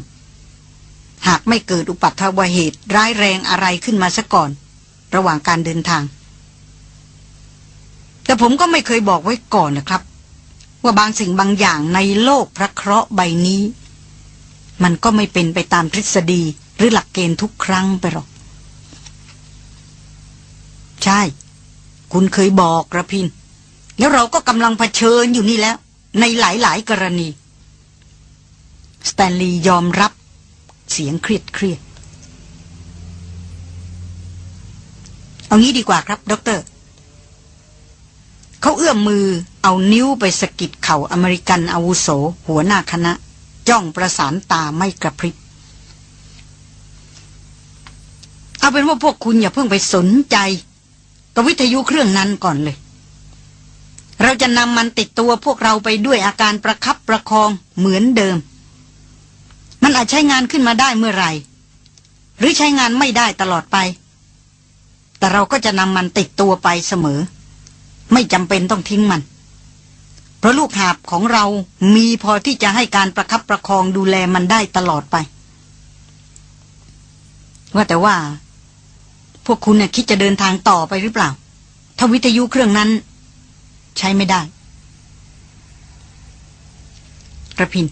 A: ำหากไม่เกิดอุปัตวเหตุร้ายแรงอะไรขึ้นมาซะก่อน ระหว่างการเดินทาง แต่ผมก็ไม่เคยบอกไว้ก่อนนะครับ ว่าบางสิ่งบางอย่างในโลกพระเคราะห์ใบนี้ มันก็ไม่เป็นไปตามทฤษฎีหรือหลักเกณฑ์ทุกครั้งไปหรอก ใช่ คุณเคยบอกระพิน แล้วเราก็กำลังเผชิญอยู่นี่แล้ว ในหลายๆ กรณี สแตนลีย์ยอมรับเสียงเครียดเครียดเอางี้ดีกว่าครับ ด็อกเตอร์ เขาเอื้อมมือเอานิ้วไปสะกิดเข่าอเมริกันอาวุโส หัวหน้าคณะ จ้องประสานตาไม่กระพริบ เอาเป็นว่าพวกคุณอย่าเพิ่งไปสนใจกับวิทยุเครื่องนั้นก่อนเลย เราจะนำมันติดตัวพวกเราไปด้วยอาการประคับประคองเหมือนเดิม มันอาจใช้งานขึ้นมาได้เมื่อไหร่ หรือใช้งานไม่ได้ตลอดไป แต่เราก็จะนำมันติดตัวไปเสมอ ไม่จำเป็นต้องทิ้งมัน เพราะลูกหาบของเรามีพอที่จะให้การประคับประคองดูแลมันได้ตลอดไป ว่าแต่ว่า พวกคุณเนี่ยคิดจะเดินทางต่อไปหรือเปล่า ถ้าวิทยุเครื่องนั้น ใช้ไม่ได้ระพิน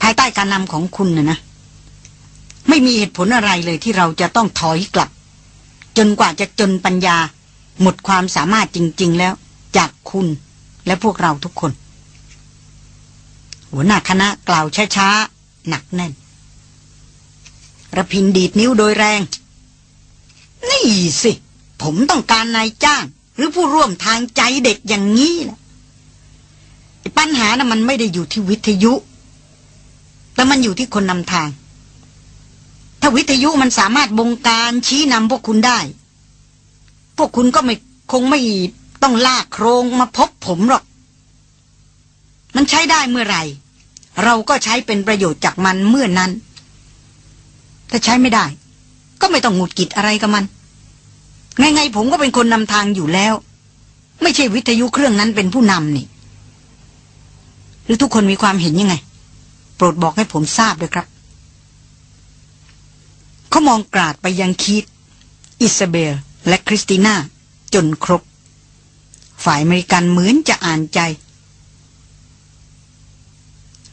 A: ภายใต้การนำของคุณนะนะ ไม่มีเหตุผลอะไรเลยที่เราจะต้องถอยกลับ จนกว่าจะจนปัญญา หมดความสามารถจริง ๆ แล้วจากคุณ และพวกเราทุกคน หัวหน้าคณะกล่าวช้าๆ หนักแน่นระพินดีดนิ้วโดยแรง นี่สิ ผมต้องการนายจ้าง หรือผู้ร่วมทางใจเด็กอย่างนี้แหละปัญหานะ่ะมันไม่ได้อยู่ที่วิทยุ แต่มันอยู่ที่คนนำทาง ถ้าวิทยุมันสามารถบงการชี้นำพวกคุณได้ พวกคุณก็ไม่คงไม่ ต้องลากโครงมาพบผมหรอก มันใช้ได้เมื่อไหร่ เราก็ใช้เป็นประโยชน์จากมันเมื่อนั้น ถ้าใช้ไม่ได้ ก็ไม่ต้องหงุดกิดอะไรกับมัน ไงๆผมก็เป็นคนนำทางอยู่แล้ว ไม่ใช่วิทยุเครื่องนั้นเป็นผู้นำนี่ หรือทุกคนมีความเห็นยังไง โปรดบอกให้ผมทราบด้วยครับเขามองกราดไปยังคีตอิซาเบล และคริสติน่าจนครบ ฝ่ายอเมริกันเหมือนจะอ่านใจ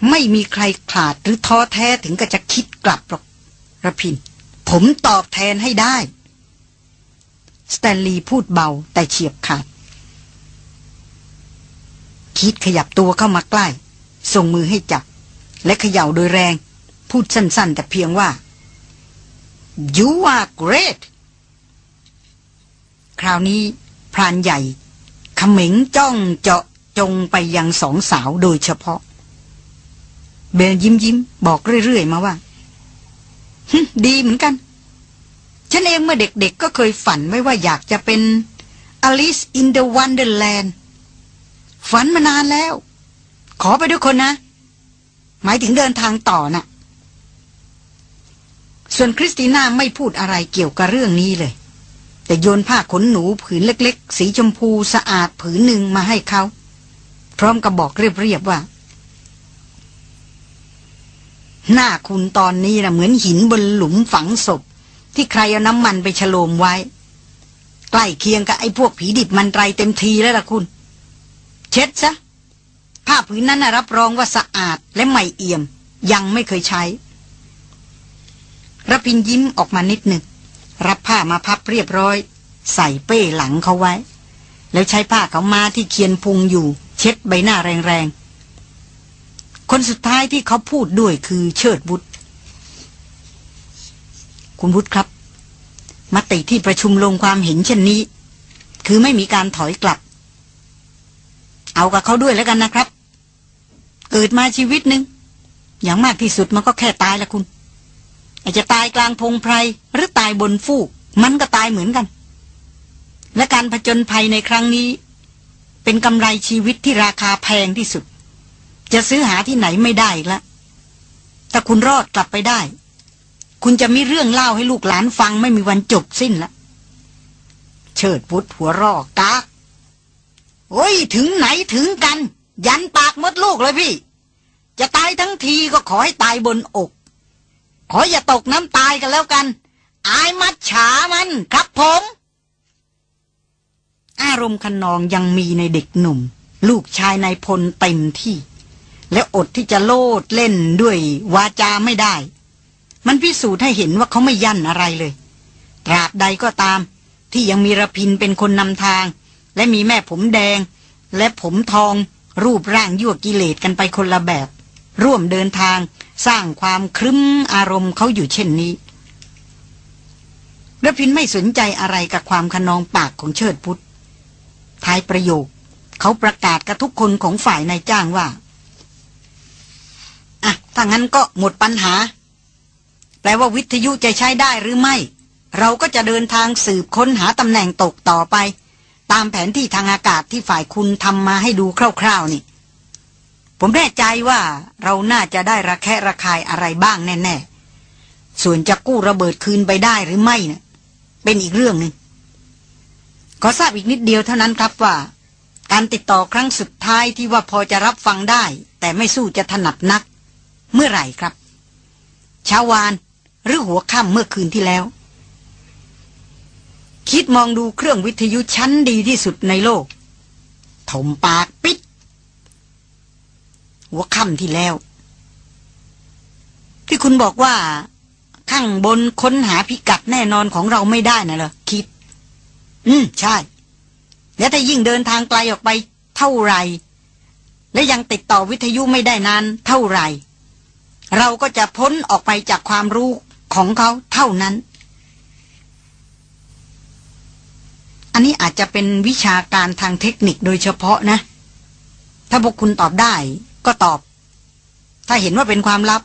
A: ไม่มีใครขลาดหรือท้อแท้ถึงกับจะคิดกลับหรอกระพิน ผมตอบแทนให้ได้ สแตนลีย์พูดเบาแต่เฉียบขาด คีธขยับตัวเข้ามาใกล้ ส่งมือให้จับ และเขย่าโดยแรง พูดสั้นๆ แต่เพียงว่า you are great คราวนี้พรานใหญ่ ขมิงจ้องเจาะจงไปยังสองสาวโดยเฉพาะ เบลยิ้มยิ้มบอกเรื่อย ๆ มาว่าดีเหมือนกัน ฉันเองเมื่อเด็กๆก็เคยฝันไว้ว่าอยากจะเป็น Alice in the Wonderland ฝันมานานแล้ว ขอไปด้วยคนนะ หมายถึงเดินทางต่อนะ่ะ ส่วนคริสติน่าไม่พูดอะไรเกี่ยวกับเรื่องนี้เลย แต่โยนผ้าขนหนูผืนเล็ก ๆ สีชมพูสะอาดผืนหนึ่งมาให้เขา พร้อมกับบอกเรียบๆว่า หน้าคุณตอนนี้นะเหมือนหินบนหลุมฝังศพ ที่ใครเอาน้ำมันไปฉโลมไว้ ใกล้เคียงกับไอ้พวกผีดิบมันไรเต็มทีแล้วล่ะคุณ เช็ดซะผ้าผืนนั้นนะรับรองว่าสะอาดและไม่เอี่ยม ยังไม่เคยใช้รพินยิ้มออกมานิดหนึ่ง รับผ้ามาพับเรียบร้อย ใส่เป้หลังเขาไว้ แล้วใช้ผ้าเขามาที่เคียนพุงอยู่ เช็ดใบหน้าแรงๆ คนสุดท้ายที่เขาพูดด้วยคือเชิดบุตรคุณบุตรครับ มติที่ประชุมลงความเห็นเช่นนี้ คือไม่มีการถอยกลับ เอากับเขาด้วยแล้วกันนะครับ เกิดมาชีวิตหนึ่งอย่างมากที่สุดมันก็แค่ตายละคุณ อาจจะตายกลางพงไพรหรือตายบนฟูก มันก็ตายเหมือนกัน และการผจญภัยในครั้งนี้ เป็นกำไรชีวิตที่ราคาแพงที่สุด จะซื้อหาที่ไหนไม่ได้ละถ้าคุณรอดกลับไปได้ คุณจะมีเรื่องเล่าให้ลูกหลานฟังไม่มีวันจบสิ้นละเชิดพุทธหัวรอกากโอ้ยถึงไหนถึงกัน ยันปากมดลูกเลยพี่ จะตายทั้งทีก็ขอให้ตายบนอก ขออย่าตกน้ำตายกันแล้วกัน อายมัดฉามันครับผม อารมณ์คนนองยังมีในเด็กหนุ่ม ลูกชายนายพลเต็มที่ และอดที่จะโลดเล่นด้วยวาจาไม่ได้ มันพิสูจน์ให้เห็นว่าเขาไม่ยั่นอะไรเลย ตราบใดก็ตาม ที่ยังมีระพินเป็นคนนำทาง และมีแม่ผมแดง และผมทองรูปร่างยั่วกิเลสกันไปคนละแบบ ร่วมเดินทาง สร้างความครึ้มอารมณ์เขาอยู่เช่นนี้ระพินไม่สนใจอะไรกับความขนองปากของเชิดพุทธท้ายประโยค เขาประกาศกับทุกคนของฝ่ายนายจ้างว่า อะ ถ้างั้นก็หมดปัญหา แปลว่าวิทยุจะใช้ได้หรือไม่ เราก็จะเดินทางสืบค้นหาตำแหน่งตกต่อไป ตามแผนที่ทางอากาศที่ฝ่ายคุณทำมาให้ดูคร่าวๆนี่ ผมแน่ใจว่าเราน่าจะได้ระแคะระคายอะไรบ้างแน่ ๆ ส่วนจะกู้ระเบิดคืนไปได้หรือไม่เนะ่ะเป็นอีกเรื่องหนึ่งขอทราบอีกนิดเดียวเท่านั้นครับว่า การติดต่อครั้งสุดท้ายที่ว่าพอจะรับฟังได้ แต่ไม่สู้จะถนัดนัก เมื่อไหร่ครับเช้าวานหรือหัวค่ำเมื่อคืนที่แล้ว คิดมองดูเครื่องวิทยุชั้นดีที่สุดในโลกถมปาก หัวค่ำที่แล้ว ที่คุณบอกว่า ข้างบนค้นหาพิกัดแน่นอนของเราไม่ได้นะเหรอคิด อืม ใช่ แล้วถ้ายิ่งเดินทางไกลออกไปเท่าไรและยังติดต่อวิทยุไม่ได้นานเท่าไรเราก็จะพ้นออกไปจากความรู้ของเขาเท่านั้น อันนี้อาจจะเป็นวิชาการทางเทคนิคโดยเฉพาะนะ ถ้าพวกคุณตอบได้ ก็ตอบ ถ้าเห็นว่าเป็นความลับ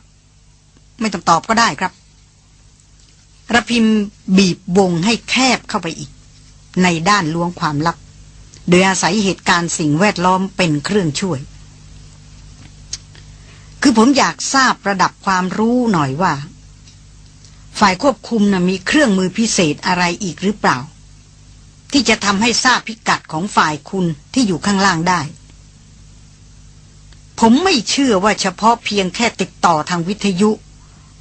A: ไม่ต้องตอบก็ได้ครับระพิมบีบวงให้แคบเข้าไปอีก ในด้านล้วงความลับ โดยอาศัยเหตุการณ์สิ่งแวดล้อมเป็นเครื่องช่วย คือผมอยากทราบระดับความรู้หน่อยว่า ฝ่ายควบคุมนะมีเครื่องมือพิเศษอะไรอีกหรือเปล่า ที่จะทำให้ทราบพิกัดของฝ่ายคุณที่อยู่ข้างล่างได้ ผมไม่เชื่อว่าเฉพาะเพียงแค่ติดต่อทางวิทยุ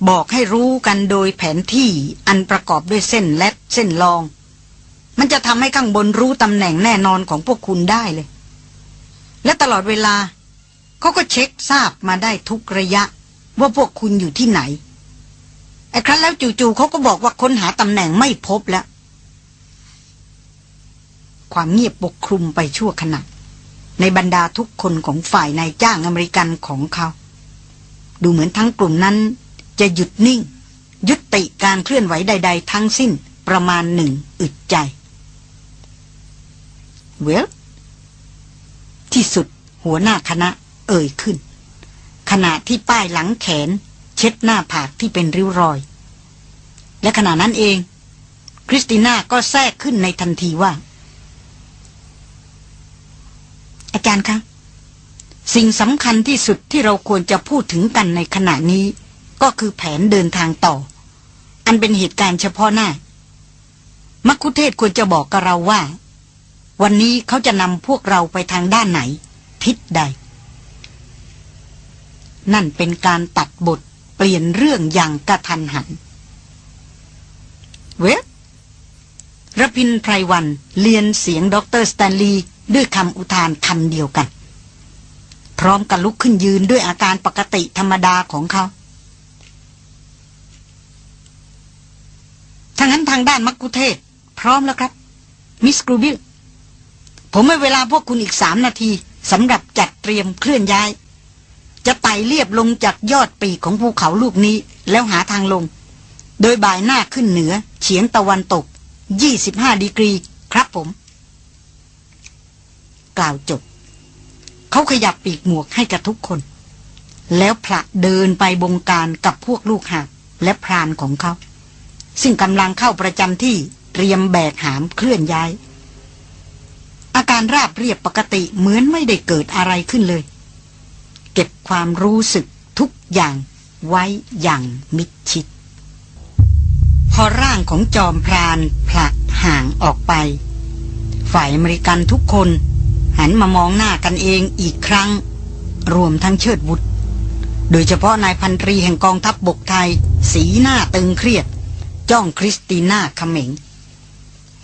A: บอกให้รู้กันโดยแผนที่อันประกอบด้วยเส้นและเส้นรอง มันจะทำให้ข้างบนรู้ตำแหน่งแน่นอนของพวกคุณได้เลย และตลอดเวลาเขาก็เช็คทราบมาได้ทุกระยะ ว่าพวกคุณอยู่ที่ไหนไอ้ครั้นแล้วจู่ๆเขาก็บอกว่าค้นหาตำแหน่งไม่พบแล้ว ความเงียบปกคลุมไปชั่วขณะ ในบรรดาทุกคนของฝ่ายนายจ้างอเมริกันของเขา ดูเหมือนทั้งกลุ่มนั้น จะหยุดนิ่ง ยุติการเคลื่อนไหวใด ๆ ทั้งสิ้นประมาณหนึ่งอึดใจเวลที่สุดหัวหน้าคณะเอ่ยขึ้น ขณะที่ป้ายหลังแขน เช็ดหน้าผากที่เป็นริ้วรอย และขณะนั้นเอง คริสติน่าก็แทรกขึ้นในทันทีว่า อาจารย์คะสิ่งสำคัญที่สุดที่เราควรจะพูดถึงกันในขณะนี้ ก็คือแผนเดินทางต่อ อันเป็นเหตุการณ์เฉพาะหน้า มักคุเทศควรจะบอกกับเราว่า วันนี้เขาจะนำพวกเราไปทางด้านไหน ทิศใด นั่นเป็นการตัดบทเปลี่ยนเรื่องอย่างกระทันหัน เวฟรพินไพรวันเรียนเสียงด็ออเตร์สแตนลีย์ ด้วยคำอุทานคำเดียวกัน พร้อมกันลุกขึ้นยืนด้วยอาการปกติธรรมดาของเขาทางนั้นทางด้านมักคุเทศ พร้อมแล้วครับ มิสกรูบิลผมให้เวลาพวกคุณอีกสามนาทีสำหรับจัดเตรียมเคลื่อนย้าย จะไต่เรียบลงจากยอดปีกของภูเขาลูกนี้แล้วหาทางลง โดยบ่ายหน้าขึ้นเหนือเฉียงตะวันตก 25ดีกรีครับผม กล่าวจบ เขาขยับปีกหมวกให้กับทุกคน แล้วพระเดินไปบงการกับพวกลูกหาบและพรานของเขา ซึ่งกำลังเข้าประจำที่เตรียมแบกหามเคลื่อนย้าย อาการราบเรียบปกติเหมือนไม่ได้เกิดอะไรขึ้นเลย เก็บความรู้สึกทุกอย่างไว้อย่างมิดชิด พอร่างของจอมพรานผลักห่างออกไป ฝ่ายอเมริกันทุกคน หันมามองหน้ากันเองอีกครั้ง รวมทั้งเชิดวุฒโดยเฉพาะนายพันตรีแห่งกองทัพบบกไทย สีหน้าตึงเครียด จ้องคริสติน่าเขม็ง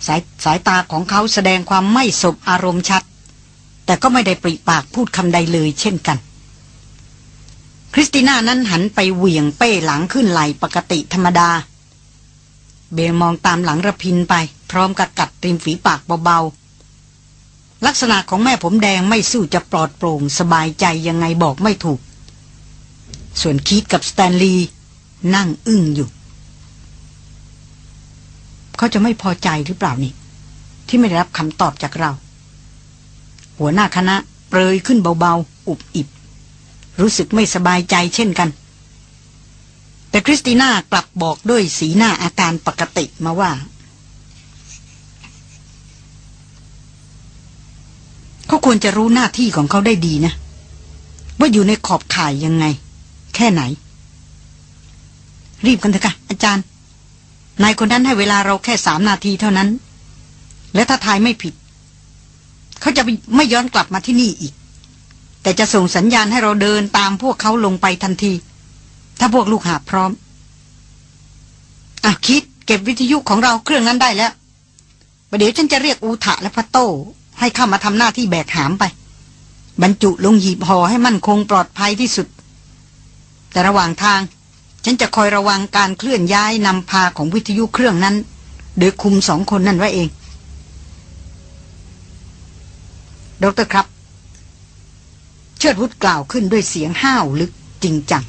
A: สายสายตาของเขาแสดงความไม่สบอารมณ์ชัด แต่ก็ไม่ได้ปริปากพูดคำใดเลยเช่นกัน คริสติน่านั้นหันไปเหวี่ยงเป้หลังขึ้นไหล่ปกติธรรมดา เบลมองตามหลังระพินไป พร้อมกับกัดริมฝีปากเบาๆ ลักษณะของแม่ผมแดงไม่สู้จะปลอดโปร่งสบายใจยังไงบอกไม่ถูก ส่วนคีธกับสแตนลีย์นั่งอึ้งอยู่ เขาจะไม่พอใจหรือเปล่านี่ ที่ไม่ได้รับคำตอบจากเรา หัวหน้าคณะเปรยขึ้นเบาๆ อุบอิบ รู้สึกไม่สบายใจเช่นกัน แต่คริสติน่ากลับบอกด้วยสีหน้าอาการปกติมาว่า เขา ควรจะรู้หน้าที่ของเขาได้ดีนะ ว่าอยู่ในขอบข่ายยังไง แค่ไหน รีบกันเถอะค่ะอาจารย์ นายคนนั้นให้เวลาเราแค่สามนาทีเท่านั้น และถ้าทายไม่ผิด เขาจะไม่ย้อนกลับมาที่นี่อีก แต่จะส่งสัญญาณให้เราเดินตามพวกเขาลงไปทันที ถ้าพวกลูกหาพร้อมอะคิดเก็บวิทยุของเราเครื่องนั้นได้แล้วประเดี๋ยวฉันจะเรียกอูทะและพระโต ให้เข้ามาทำหน้าที่แบกหามไป บรรจุลงหีบห่อให้มั่นคงปลอดภัยที่สุด แต่ระหว่างทาง ฉันจะคอยระวังการเคลื่อนย้ายนำพาของวิทยุเครื่องนั้น โดยคุมสองคนนั่นไว้เอง ดรครับ เชิดวุฒกล่าวขึ้นด้วยเสียงห้าวลึกจริงจัง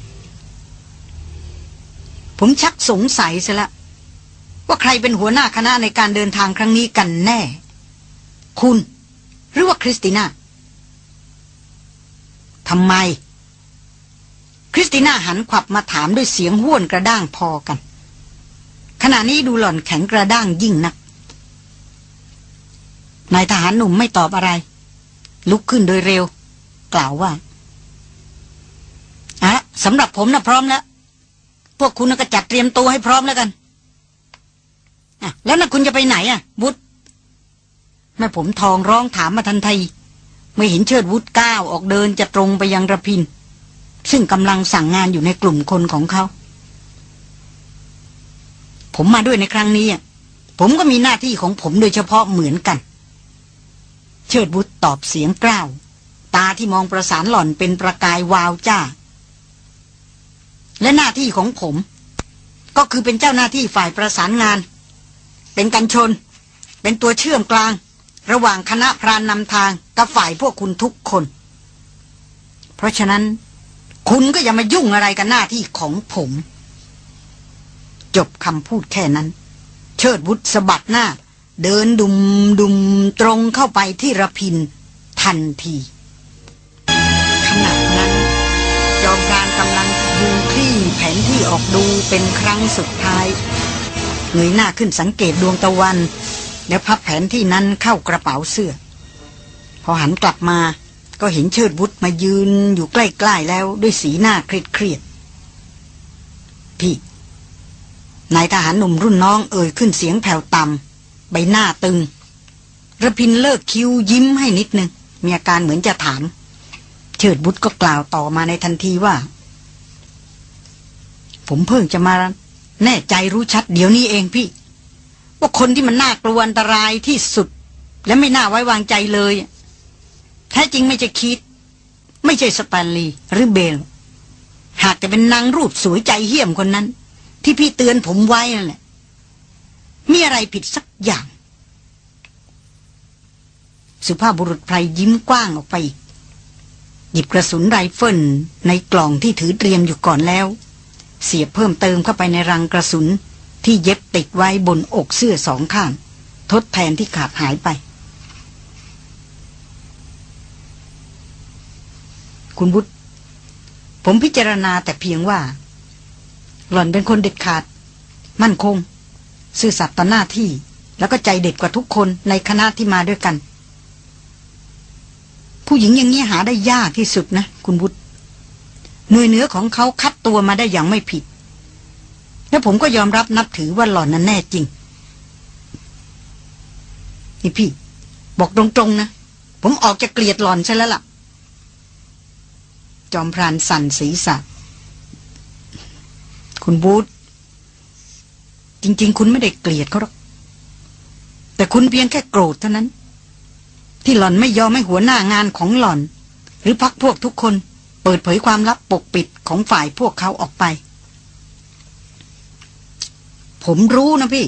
A: ผมชักสงสัยซะละว่าใครเป็นหัวหน้าคณะในการเดินทางครั้งนี้กันแน่ คุณ หรือว่าคริสติน่าทำไม คริสติน่าหันขวับมาถามด้วยเสียงห้วนกระด้างพอกัน ขณะนี้ดูหล่อนแข็งกระด้างยิ่งนัก นายทหารหนุ่มไม่ตอบอะไร ลุกขึ้นโดยเร็ว กล่าวว่าอะสำหรับผมนะพร้อมแล้ว พวกคุณก็จัดเตรียมตัวให้พร้อมแล้วกันอะแล้วนะคุณจะไปไหนอะวุฒ แม่ผมทองร้องถามมาทันทีไม่เห็นเชิดวุฒก้าวออกเดินจะตรงไปยังระพิน ซึ่งกำลังสั่งงานอยู่ในกลุ่มคนของเขา ผมมาด้วยในครั้งนี้ผมก็มีหน้าที่ของผมโดยเฉพาะเหมือนกัน เชิดวุฒตอบเสียงกล้าว ตาที่มองประสานหล่อนเป็นประกายวาวจ้า และหน้าที่ของผม ก็คือเป็นเจ้าหน้าที่ฝ่ายประสานงาน เป็นกันชน เป็นตัวเชื่อมกลาง ระหว่างคณะพรานนำทางกับฝ่ายพวกคุณทุกคน เพราะฉะนั้น คุณก็อย่ามายุ่งอะไรกับหน้าที่ของผม จบคำพูดแค่นั้น เชิดวุฒสะบัดหน้า เดินดุมดุมตรงเข้าไปที่ระพินทันทีขณะนั้น จอมการกำลังยืนคลี่แผนที่ออกดูเป็นครั้งสุดท้ายเงยหน้าขึ้นสังเกตดวงตะวัน แล้วพับแผนที่นั้นเข้ากระเป๋าเสื้อ พอหันกลับมาก็เห็นเชิดวุฒมายืนอยู่ใกล้ๆแล้วด้วยสีหน้าเครียดๆพี่นายทหารหนุ่มรุ่นน้องเอ่ยขึ้นเสียงแผ่วต่ำใบหน้าตึงระพินเลิกคิ้วยิ้มให้นิดนึง มีอาการเหมือนจะถาม เชิดบุตรก็กล่าวต่อมาในทันทีว่า ผมเพิ่งจะมาแน่ใจรู้ชัดเดี๋ยวนี้เองพี่ ว่าคนที่มันน่ากลัวอันตรายที่สุด และไม่น่าไว้วางใจเลยแท้จริงไม่ใช่คิด ไม่ใช่สแตนลีย์หรือเบล หากจะเป็นนางรูปสวยใจเหี้ยมคนนั้น ที่พี่เตือนผมไว้นั่นแหละมีอะไรผิดสักอย่าง สุภาพบุรุษไพรยิ้มกว้างออกไปอีกหยิบกระสุนไรเฟิลในกล่องที่ถือเตรียมอยู่ก่อนแล้ว เสียบเพิ่มเติมเข้าไปในรังกระสุน ที่เย็บติดไว้บนอกเสื้อสองข้าง ทดแทนที่ขาดหายไป คุณบุตรผมพิจารณาแต่เพียงว่า หล่อนเป็นคนเด็ดขาด มั่นคง ซื่อสัตย์ต่อหน้าที่ แล้วก็ใจเด็ดกว่าทุกคนในคณะที่มาด้วยกัน ผู้หญิงอย่างนี้หาได้ยากที่สุดนะ คุณบุตรหน่วยเหนือของเขาคัดตัวมาได้อย่างไม่ผิด แล้วผมก็ยอมรับนับถือว่าหล่อนนั้นแน่จริง นี่พี่ บอกตรงๆนะ ผมออกจะเกลียดหล่อนใช่แล้วล่ะ จอมพรานสั่นศีรษะ คุณบูธจริง ๆ คุณไม่ได้เกลียดเขาหรอก แต่คุณเพียงแค่โกรธเท่านั้น ที่หล่อนไม่ยอมให้หัวหน้างานของหล่อน หรือพักพวกทุกคน เปิดเผยความลับปกปิดของฝ่ายพวกเขาออกไป ผมรู้นะพี่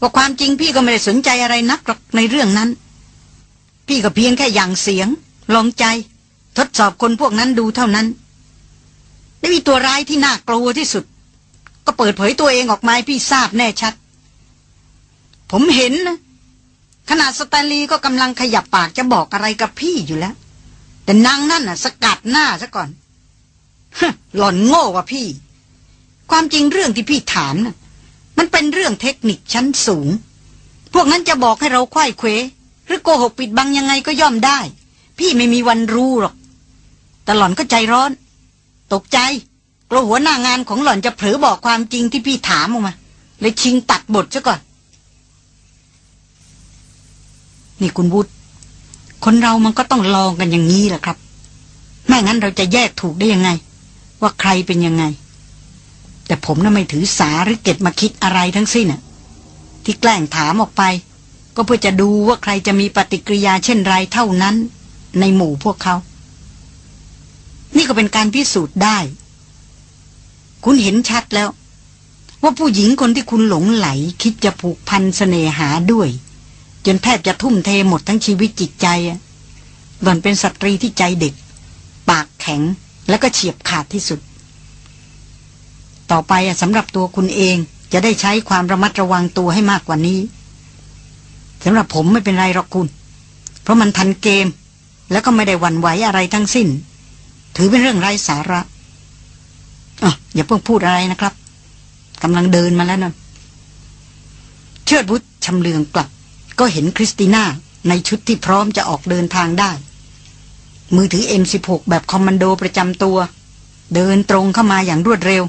A: ว่าความจริงพี่ก็ไม่ได้สนใจอะไรนักหรอกในเรื่องนั้น พี่ก็เพียงแค่อย่างเสียง ลองใจ ทดสอบคนพวกนั้นดูเท่านั้นได้มีตัวร้ายที่น่ากลัวที่สุด ก็เปิดเผยตัวเองออกมาให้พี่ทราบแน่ชัด ผมเห็นนะขนาดสแตนลีย์ก็กำลังขยับปากจะบอกอะไรกับพี่อยู่แล้ว แต่นางนั่นน่ะ สกัดหน้าซะก่อนหล่อนโง่กว่าพี่ ความจริงเรื่องที่พี่ถามน่ะ มันเป็นเรื่องเทคนิคชั้นสูง พวกนั้นจะบอกให้เราควายเควหรือโกหกปิดบังยังไงก็ย่อมได้ พี่ไม่มีวันรู้หรอก แต่หล่อนก็ใจร้อน ตกใจกลัวหัวหน้างานของหล่อนจะเผลอบอกความจริงที่พี่ถามออกมาเลยชิงตัดบทซะก่อน นี่คุณวุฒิคนเรามันก็ต้องลองกันอย่างนี้แหละครับ ไม่งั้นเราจะแยกถูกได้ยังไง ว่าใครเป็นยังไง แต่ผมน่ะไม่ถือสาหรือเก็บมาคิดอะไรทั้งสิ้นน่ะ ที่แกล้งถามออกไป ก็เพื่อจะดูว่าใครจะมีปฏิกิริยาเช่นไรเท่านั้น ในหมู่พวกเขา นี่ก็เป็นการพิสูจน์ได้ คุณเห็นชัดแล้ว ว่าผู้หญิงคนที่คุณหลงไหล คิดจะผูกพันเสน่หาด้วย จนแทบจะทุ่มเทหมดทั้งชีวิตจิตใจอะหล่อนเป็นสตรีที่ใจเด็ดปากแข็งแล้วก็เฉียบขาดที่สุด ต่อไปอะสำหรับตัวคุณเองจะได้ใช้ความระมัดระวังตัวให้มากกว่านี้สำหรับผมไม่เป็นไรหรอกคุณ เพราะมันทันเกม แล้วก็ไม่ได้หวั่นไหวอะไรทั้งสิ้น ถือเป็นเรื่องไร้สาระอะอย่าเพิ่งพูดอะไรนะครับกำลังเดินมาแล้วนะเชิดบุตรชำเลืองกลับ ก็เห็นคริสติน่าในชุดที่พร้อมจะออกเดินทางได้ มือถือ M16 แบบคอมมานโดประจำตัว เดินตรงเข้ามาอย่างรวดเร็ว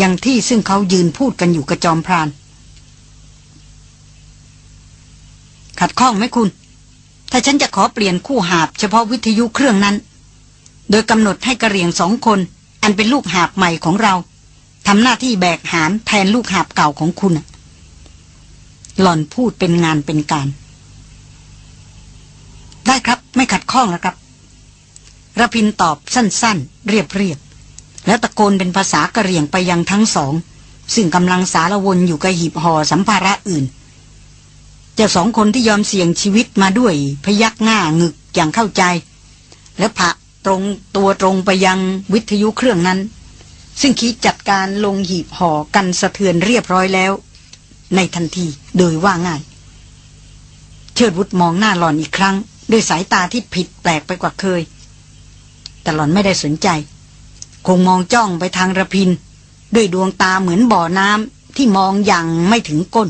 A: ย่างที่ซึ่งเขายืนพูดกันอยู่กระจอมพราน ขัดข้องไหมคุณ ถ้าฉันจะขอเปลี่ยนคู่หาบ เฉพาะวิทยุเครื่องนั้น โดยกำหนดให้กระเหรี่ยงสองคน อันเป็นลูกหาบใหม่ของเราทำหน้าที่แบกหามแทนลูกหาบเก่าของคุณ หล่อนพูดเป็นงานเป็นการ ได้ครับไม่ขัดข้องแล้วครับระพินตอบสั้นๆ เรียบๆ แล้วตะโกนเป็นภาษากะเหรี่ยงไปยังทั้งสอง ซึ่งกำลังสารวนอยู่กับหีบห่อสัมภาระอื่น เจ้าสองคนที่ยอมเสี่ยงชีวิตมาด้วยพยักหน้างึกอย่างเข้าใจ และผะตรงตัวตรงไปยังวิทยุเครื่องนั้น ซึ่งคิดจัดการลงหีบห่อกันสะเทือนเรียบร้อยแล้ว ในทันทีโดยว่าง่าย เชิดวุฒมองหน้าหลอนอีกครั้ง ด้วยสายตาที่ผิดแปลกไปกว่าเคย แต่หลอนไม่ได้สนใจ คงมองจ้องไปทางระพิน ด้วยดวงตาเหมือนบ่อน้ำที่มองอย่างไม่ถึงก้น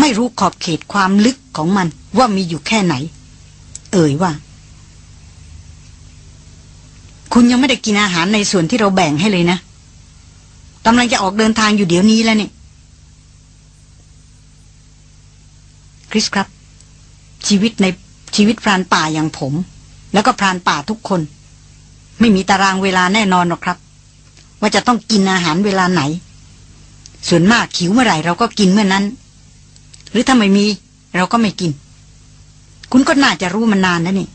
A: ไม่รู้ขอบเขตความลึกของมันว่ามีอยู่แค่ไหน เอ่ยว่า คุณยังไม่ได้กินอาหารในส่วนที่เราแบ่งให้เลยนะกำลังจะออกเดินทางอยู่เดี๋ยวนี้แล้วเนี่ยคริสครับ ชีวิตในชีวิตพรานป่าอย่างผม แล้วก็พรานป่าทุกคน ไม่มีตารางเวลาแน่นอนหรอกครับ ว่าจะต้องกินอาหารเวลาไหน ส่วนมากขิวเมื่อไหร่เราก็กินเมื่อนั้น หรือถ้าไม่มีเราก็ไม่กิน คุณก็น่าจะรู้มานานแล้วนี่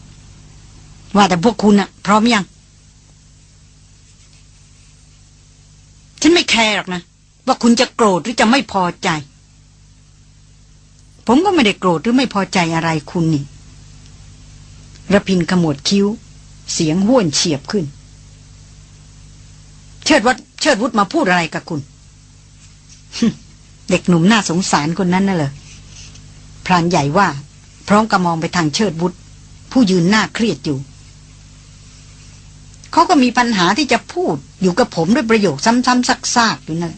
A: ว่าแต่พวกคุณอะพร้อมยัง ฉันไม่แคร์หรอกนะ ว่าคุณจะโกรธหรือจะไม่พอใจ ผมก็ไม่ได้โกรธหรือไม่พอใจอะไรคุณนี่ระพินขมวดคิ้ว เสียงห้วนเฉียบขึ้น เชิดวัดเชิดวุฒมาพูดอะไรกับคุณ เด็กหนุ่มน่าสงสารคนนั้นน่ะเหรอพรานใหญ่ว่า พร้อมกับมองไปทางเชิดวุฒผู้ยืนหน้าเครียดอยู่เขาก็มีปัญหาที่จะพูดอยู่กับผมด้วยประโยคซ้ำๆซักๆอยู่นั่น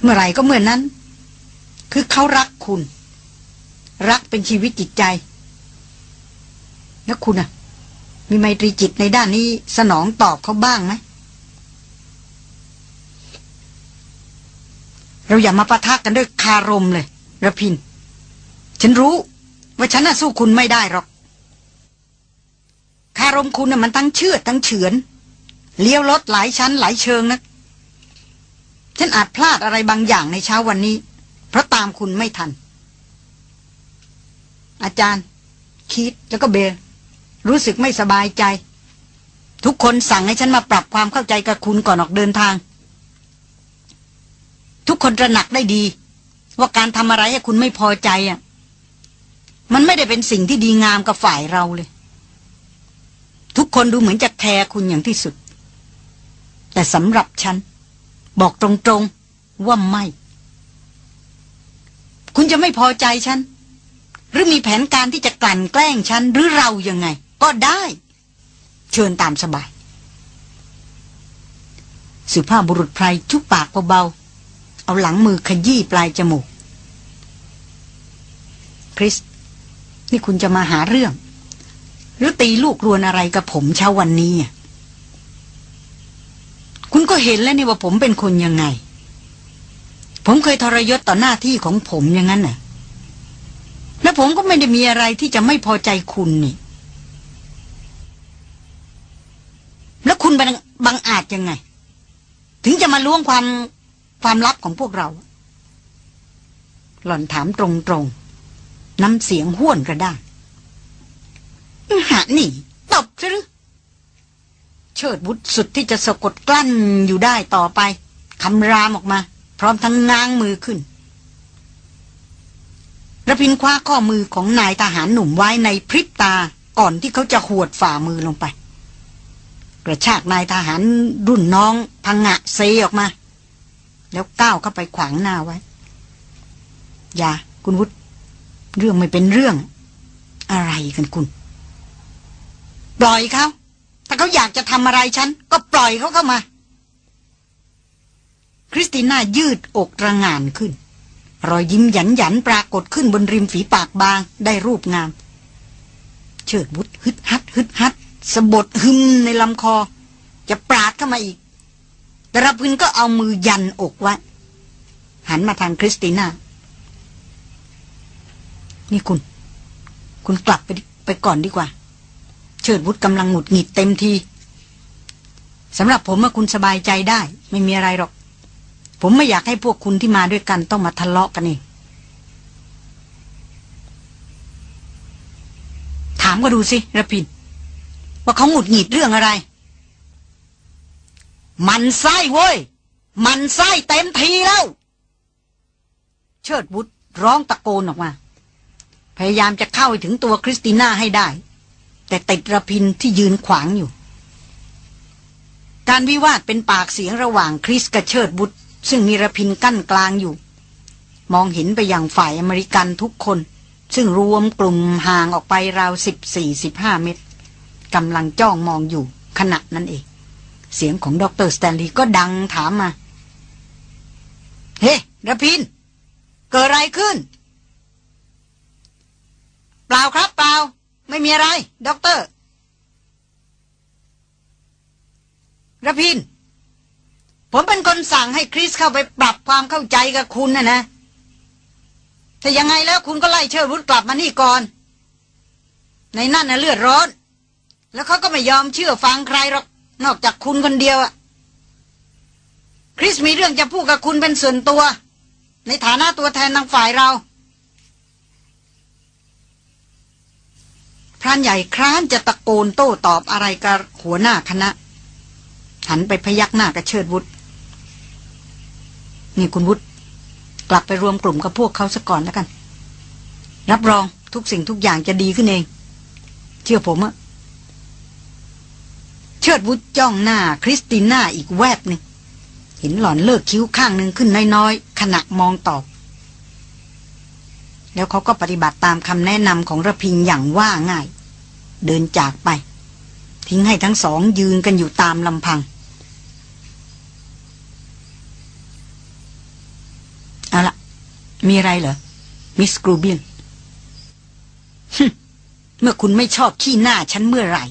A: เมื่อไหร่ก็เมื่อนนั้น คือเขารักคุณ รักเป็นชีวิตจิตใจ แล้วคุณอะ มีไมตรีจิตในด้านนี้สนองตอบเขาบ้างไหมเราอย่ามาปะทะกกันด้วยคารมเลยระพิน ฉันรู้ ว่าฉันน่ะสู้คุณไม่ได้หรอก คารมคุณน่ะมันทั้งเชื่อทั้งเฉือน เลี้ยวรถหลายชั้นหลายเชิงนะ ฉันอาจพลาดอะไรบางอย่างในเช้าวันนี้ เพราะตามคุณไม่ทัน อาจารย์ คิดแล้วก็เบล รู้สึกไม่สบายใจ ทุกคนสั่งให้ฉันมาปรับความเข้าใจกับคุณก่อนออกเดินทาง ทุกคนระหนักได้ดี ว่าการทำอะไรให้คุณไม่พอใจอะ มันไม่ได้เป็นสิ่งที่ดีงามกับฝ่ายเราเลย ทุกคนดูเหมือนจะแคร์คุณอย่างที่สุด แต่สำหรับฉัน บอกตรงๆว่าไม่ คุณจะไม่พอใจฉันหรือมีแผนการที่จะกลั่นแกล้งฉันหรือเรายังไง ก็ได้ เชิญตามสบาย สุภาพบุรุษไพรชุบปากเบาๆเอาหลังมือขยี้ปลายจมูก คริส นี่คุณจะมาหาเรื่อง หรือตีลูกรวนอะไรกับผมเช้าวันนี้ คุณก็เห็นแล้วนี่ว่าผมเป็นคนยังไง ผมเคยทรยศต่อหน้าที่ของผมอย่างนั้นน่ะ แล้วผมก็ไม่ได้มีอะไรที่จะไม่พอใจคุณนี่ แล้วคุณบังบังอาจยังไง ถึงจะมาล้วงความความลับของพวกเรา หล่อนถามตรงๆ น้ำเสียงห้วนกระด้างหานี่ตบซะหรือเชิดบุตรสุดที่จะสะกดกลั้นอยู่ได้ต่อไปคำรามออกมา พร้อมทั้งง้างมือขึ้นระพินคว้าข้อมือของนายทหารหนุ่มไว้ในพริบตาก่อนที่เขาจะหวดฝ่ามือลงไป กระชากนายทหารรุ่นน้องพังงะเซออกมา แล้วก้าวเข้าไปขวางหน้าไว้ อย่า คุณวุฒเรื่องไม่เป็นเรื่อง อะไรกันคุณ ปล่อยเขาถ้าเขาอยากจะทำอะไรฉัน ก็ปล่อยเขาเข้ามา คริสติน่ายืดอกระงานขึ้น รอยยิ้มหยันหยันปรากฏขึ้นบนริมฝีปากบางได้รูปงาม เชิดบุตรฮึดฮัดฮึดฮัด สะบดหึมในลำคอ จะปราดเข้ามาอีก แต่ระพินก็เอามือยันอกไว้ หันมาทางคริสติน่า นี่คุณ คุณกลับไปไปก่อนดีกว่า เชิดบุตรกำลังหงุดหงิดเต็มทีสำหรับผมเมื่อคุณสบายใจได้ ไม่มีอะไรหรอก ผมไม่อยากให้พวกคุณที่มาด้วยกันต้องมาทะเลาะกันเองถามก็ดูสิระพิน ว่าเขาหงุดหงิดเรื่องอะไร มันไส้เว้ย มันไส้เต็มทีแล้ว เชิดวุฒร้องตะโกนออกมา พยายามจะเข้าไปถึงตัวคริสติน่าให้ได้ แต่ติดระพินที่ยืนขวางอยู่ การวิวาทเป็นปากเสียงระหว่างคริสกับเชิดบุตรซึ่งมีระพินกั้นกลางอยู่ มองเห็นไปอย่างฝ่ายอเมริกันทุกคน ซึ่งรวมกลุ่มห่างออกไปราวสิบสี่สิบห้าเมตร กำลังจ้องมองอยู่ขณะนั้นเอง เสียงของดรสแตนลีย์ก็ดังถามมา เฮ้ระพิน เกิดอะไรขึ้น เปล่าครับเปล่า ไม่มีอะไรด็อกเตอร์ระพิน ผมเป็นคนสั่งให้คริสเข้าไปปรับความเข้าใจกับคุณนะนะแต่ยังไงแล้วคุณก็ไล่เชิดวุฒกลับมานี่ก่อน ในนั่นนะเลือดร้อน แล้วเขาก็ไม่ยอมเชื่อฟังใครหรอก นอกจากคุณคนเดียวอะคริสมีเรื่องจะพูดกับคุณเป็นส่วนตัว ในฐานะตัวแทนทางฝ่ายเราพรานใหญ่คร้านจะตะโกนโต้ตอบอะไรกับหัวหน้าคณะ หันไปพยักหน้ากับเชิดวุฒินี่คุณวุฒิกลับไปรวมกลุ่มกับพวกเขาซะก่อนแล้วกัน รับรองทุกสิ่งทุกอย่างจะดีขึ้นเอง เชื่อผมอะ ชิดวุฒจ้องหน้าคริสติน่าอีกแวบหนึ่งเห็นหล่อนเลิกคิ้วข้างหนึ่งขึ้นน้อยๆขณะมองตอบ แล้วเขาก็ปฏิบัติตามคำแนะนำของระพิงอย่างว่าง่าย เดินจากไป ทิ้งให้ทั้งสองยืนกันอยู่ตามลำพัง เอาละมีอะไรเหรอ มิสกรูเบียนเมื่อคุณไม่ชอบขี้หน้าฉันเมื่อไหร่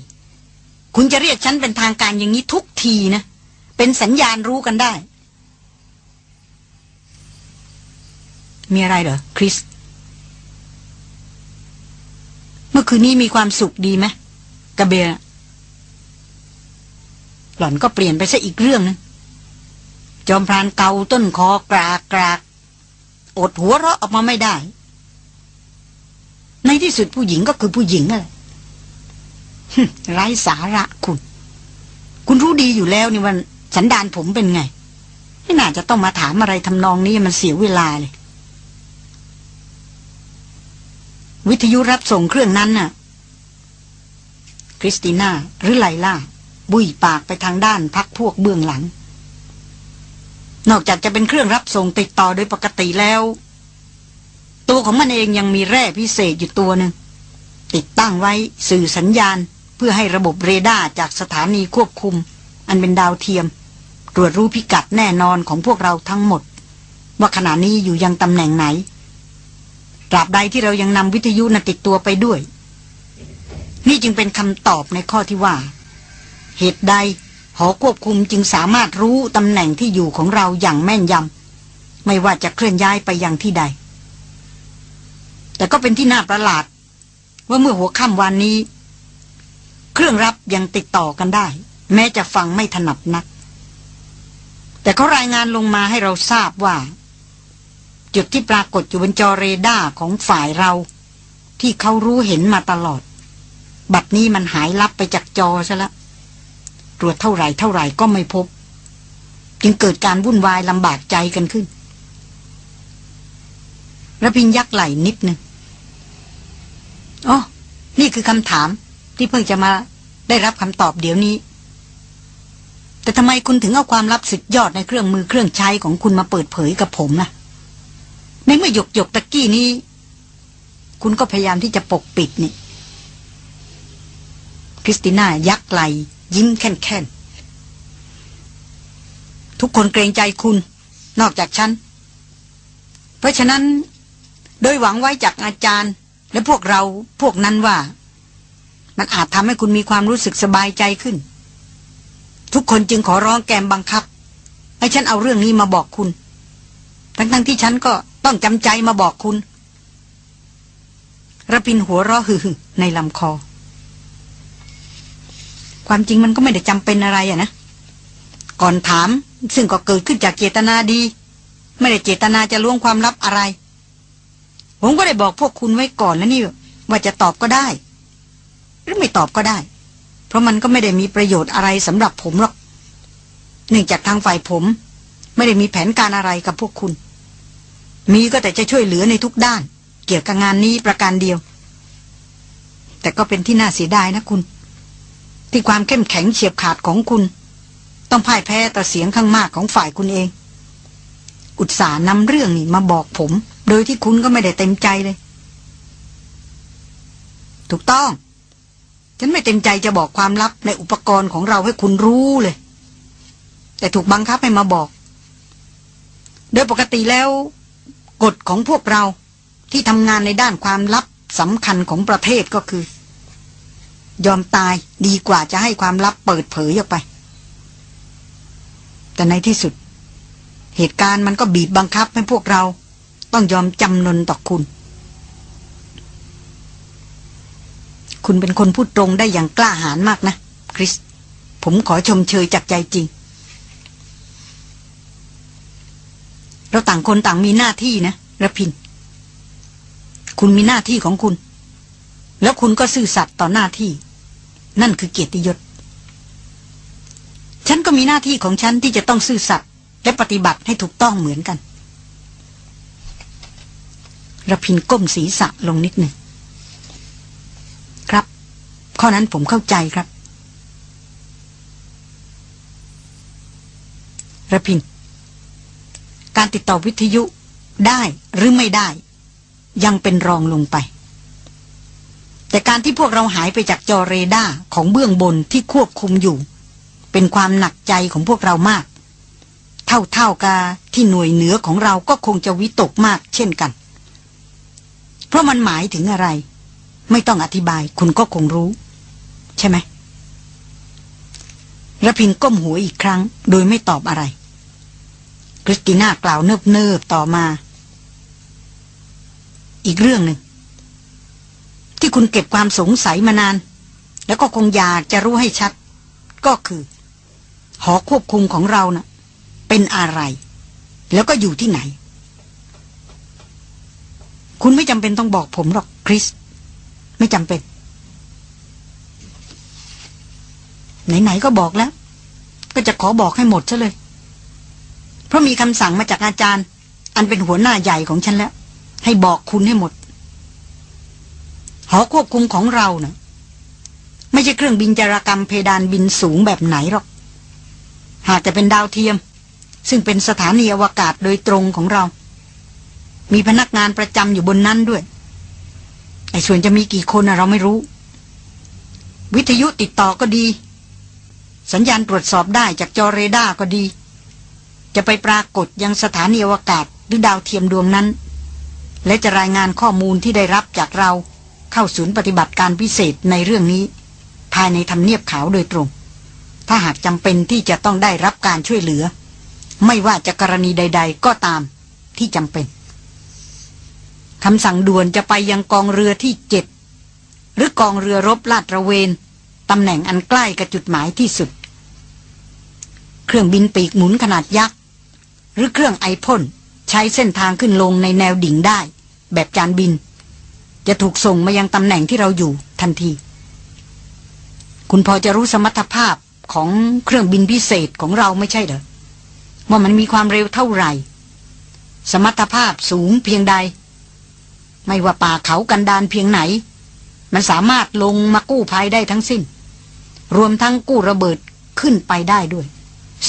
A: คุณจะเรียกฉันเป็นทางการอย่างนี้ทุกทีนะ เป็นสัญญาณรู้กันได้ มีอะไรเหรอ คริส เมื่อคืนนี้มีความสุขดีไหมกระเบียหล่อนก็เปลี่ยนไปซะอีกเรื่องนึงจอมพรานเกาต้นคอกรากกรากอดหัวเราะออกมาไม่ได้ ในที่สุดผู้หญิงก็คือผู้หญิงอะไร ไร้สาระคุณ คุณรู้ดีอยู่แล้วนี่วันสันดานผมเป็นไง ไม่น่าจะต้องมาถามอะไรทำนองนี้มันเสียเวลาเลย วิทยุรับส่งเครื่องนั้นน่ะ คริสติน่าหรือไลล่า บุยปากไปทางด้านพักพวกเบื้องหลัง นอกจากจะเป็นเครื่องรับส่งติดต่อโดยปกติแล้วตัวของมันเองยังมีแร่พิเศษอยู่ตัวหนึ่งติดตั้งไว้สื่อสัญญาณ เพื่อให้ระบบเรดาร์จากสถานีควบคุม อันเป็นดาวเทียม ตรวจรู้พิกัดแน่นอนของพวกเราทั้งหมด ว่าขณะนี้อยู่ยังตำแหน่งไหนตราบใดที่เรายังนำวิทยุนติดตัวไปด้วย นี่จึงเป็นคำตอบในข้อที่ว่า เหตุใดหอควบคุมจึงสามารถรู้ตำแหน่งที่อยู่ของเราอย่างแม่นยำไม่ว่าจะเคลื่อนย้ายไปยังที่ใด แต่ก็เป็นที่น่าประหลาด ว่าเมื่อหัวค่ำวันนี้ เครื่องรับยังติดต่อกันได้ แม้จะฟังไม่ถนัดนัก แต่เขารายงานลงมาให้เราทราบว่า จุดที่ปรากฏอยู่บนจอเรดาร์ของฝ่ายเรา ที่เขารู้เห็นมาตลอด บัดนี้มันหายลับไปจากจอซะแล้วตรวจเท่าไหร่เท่าไหร่ก็ไม่พบ จึงเกิดการวุ่นวายลำบากใจกันขึ้นระพินยักไหลนิดนึงอ๋อนี่คือคำถาม ที่เพิ่งจะมาได้รับคำตอบเดี๋ยวนี้ แต่ทำไมคุณถึงเอาความลับสุดยอดในเครื่องมือเครื่องใช้ของคุณมาเปิดเผยกับผมนะในเมื่อหยกหยกตะกี้นี้ คุณก็พยายามที่จะปกปิดนี่คริสติน่ายักไหล ยิ้มแค่นทุกคนเกรงใจคุณ นอกจากฉัน เพราะฉะนั้น โดยหวังไว้จากอาจารย์ และพวกเราพวกนั้นว่า มันอาจทำให้คุณมีความรู้สึกสบายใจขึ้น ทุกคนจึงขอร้องแกมบังคับ ให้ฉันเอาเรื่องนี้มาบอกคุณ ทั้งๆทที่ฉันก็ต้องจำใจมาบอกคุณระพินหัวเราะหึ่ในลำคอ ความจริงมันก็ไม่ได้จำเป็นอะไรอะนะ ก่อนถามซึ่งก็เกิดขึ้นจากเจตนาดี ไม่ได้เจตนาจะล่วงความลับอะไร ผมก็ได้บอกพวกคุณไว้ก่อนแล้วนี่ว่าจะตอบก็ได้ หรือไม่ตอบก็ได้ เพราะมันก็ไม่ได้มีประโยชน์อะไรสำหรับผมหรอกเนื่องจากทางฝ่ายผม ไม่ได้มีแผนการอะไรกับพวกคุณ มีก็แต่จะช่วยเหลือในทุกด้าน เกี่ยวกับงานนี้ประการเดียว แต่ก็เป็นที่น่าเสียดายนะคุณ ที่ความเข้มแข็งเฉียบขาดของคุณ ต้องพ่ายแพ้ต่อเสียงข้างมากของฝ่ายคุณเอง อุตส่าห์นำเรื่องนี้มาบอกผม โดยที่คุณก็ไม่ได้เต็มใจเลย ถูกต้อง ฉันไม่เต็มใจจะบอกความลับในอุปกรณ์ของเราให้คุณรู้เลย แต่ถูกบังคับให้มาบอก โดยปกติแล้วกฎของพวกเราที่ทำงานในด้านความลับสำคัญของประเทศก็คือ ยอมตายดีกว่าจะให้ความลับเปิดเผยออกไป แต่ในที่สุด เหตุการณ์มันก็บีบบังคับให้พวกเรา ต้องยอมจำนนต่อคุณ คุณเป็นคนพูดตรงได้อย่างกล้าหาญมากนะ คริส ผมขอชมเชยจากใจจริง เราต่างคนต่างมีหน้าที่นะระพิน คุณมีหน้าที่ของคุณ แล้วคุณก็ซื่อสัตย์ต่อหน้าที่ นั่นคือเกียรติยศ ฉันก็มีหน้าที่ของฉันที่จะต้องซื่อสัตย์และปฏิบัติให้ถูกต้องเหมือนกันระพินก้มศีรษะลงนิดหนึ่ง ข้อนั้นผมเข้าใจครับระพินการติดต่อวิทยุได้หรือไม่ได้ ยังเป็นรองลงไป แต่การที่พวกเราหายไปจากจอเรดาร์ของเบื้องบนที่ควบคุมอยู่ เป็นความหนักใจของพวกเรามาก เท่าๆกับที่หน่วยเหนือของเราก็คงจะวิตกมากเช่นกัน เพราะมันหมายถึงอะไร ไม่ต้องอธิบายคุณก็คงรู้ ใช่ไหมระพินก้มหัวอีกครั้ง โดยไม่ตอบอะไรคริสติน่ากล่าวเนิบๆต่อมา อีกเรื่องหนึ่ง ที่คุณเก็บความสงสัยมานาน แล้วก็คงอยากจะรู้ให้ชัด ก็คือ หอควบคุมของเรานะ่ะ เป็นอะไร แล้วก็อยู่ที่ไหน คุณไม่จำเป็นต้องบอกผมหรอกคริส ไม่จำเป็น ไหนๆก็บอกแล้ว ก็จะขอบอกให้หมดซะเลย เพราะมีคำสั่งมาจากอาจารย์ อันเป็นหัวหน้าใหญ่ของฉันแล้ว ให้บอกคุณให้หมด หอควบคุมของเรานะ่ะ ไม่ใช่เครื่องบินจารกรรมเพดานบินสูงแบบไหนหรอก หากแต่เป็นดาวเทียม ซึ่งเป็นสถานีอวกาศโดยตรงของเรา มีพนักงานประจำอยู่บนนั้นด้วยไอ้ส่วนจะมีกี่คนนะเราไม่รู้ วิทยุติดต่อก็ดี สัญญาณตรวจสอบได้จากจอเรดาร์ก็ดี จะไปปรากฏยังสถานีอวกาศหรือดาวเทียมดวงนั้น และจะรายงานข้อมูลที่ได้รับจากเราเข้าศูนย์ปฏิบัติการพิเศษในเรื่องนี้ ภายในทำเนียบขาวโดยตรง ถ้าหากจำเป็นที่จะต้องได้รับการช่วยเหลือ ไม่ว่าจะกรณีใด ๆ ก็ตามที่จำเป็นคำสั่งด่วนจะไปยังกองเรือที่เจ็ดหรือกองเรือรบลาดระเวน ตำแหน่งอันใกล้กับจุดหมายที่สุด เครื่องบินปีกหมุนขนาดยักษ์หรือเครื่องไอพ่นใช้เส้นทางขึ้นลงในแนวดิ่งได้ แบบจานบิน จะถูกส่งมายังตำแหน่งที่เราอยู่ทันที คุณพอจะรู้สมรรถภาพของเครื่องบินพิเศษของเราไม่ใช่เหรอว่ามันมีความเร็วเท่าไหร่ สมรรถภาพสูงเพียงใด ไม่ว่าป่าเขากันดานเพียงไหน มันสามารถลงมากู้ภัยได้ทั้งสิ้น รวมทั้งกู้ระเบิดขึ้นไปได้ด้วย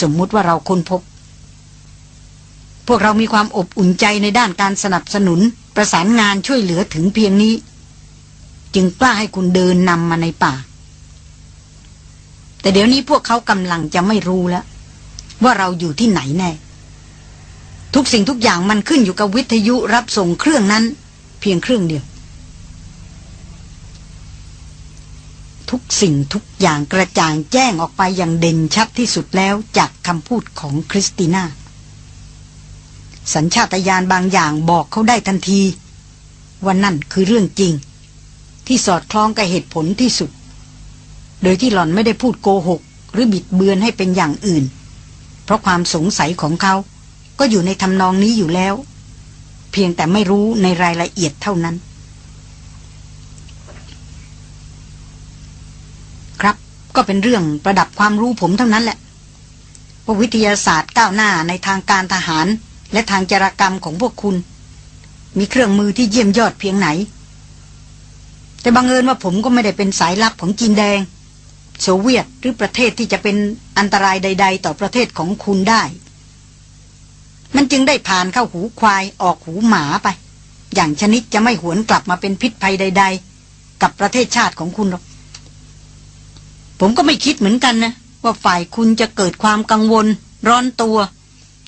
A: สมมุติว่าเราค้นพบ พวกเรามีความอบอุ่นใจในด้านการสนับสนุน ประสานงานช่วยเหลือถึงเพียงนี้ จึงกล้าให้คุณเดินนำมาในป่า แต่เดี๋ยวนี้พวกเขากำลังจะไม่รู้แล้ว ว่าเราอยู่ที่ไหนแน่ ทุกสิ่งทุกอย่างมันขึ้นอยู่กับวิทยุรับส่งเครื่องนั้น เพียงเครื่องเดียว ทุกสิ่งทุกอย่างกระจ่างแจ้งออกไปอย่างเด่นชัดที่สุดแล้วจากคำพูดของคริสติน่า สัญชาตญาณบางอย่างบอกเขาได้ทันที ว่านั่นคือเรื่องจริง ที่สอดคล้องกับเหตุผลที่สุด โดยที่หล่อนไม่ได้พูดโกหก หรือบิดเบือนให้เป็นอย่างอื่น เพราะความสงสัยของเขา ก็อยู่ในทำนองนี้อยู่แล้ว เพียงแต่ไม่รู้ในรายละเอียดเท่านั้น ครับ ก็เป็นเรื่องประดับความรู้ผมเท่านั้นแหละว่าวิทยาศาสตร์ก้าวหน้าในทางการทหาร และทางจารกรรมของพวกคุณ มีเครื่องมือที่เยี่ยมยอดเพียงไหน แต่บังเอิญว่าผมก็ไม่ได้เป็นสายลับของจีนแดง โซเวียตหรือประเทศที่จะเป็นอันตรายใด ๆ ต่อประเทศของคุณได้ มันจึงได้ผ่านเข้าหูควายออกหูหมาไป อย่างชนิดจะไม่หวนกลับมาเป็นพิษภัยใด ๆ กับประเทศชาติของคุณหรอก ผมก็ไม่คิดเหมือนกันนะ ว่าฝ่ายคุณจะเกิดความกังวล ร้อนตัว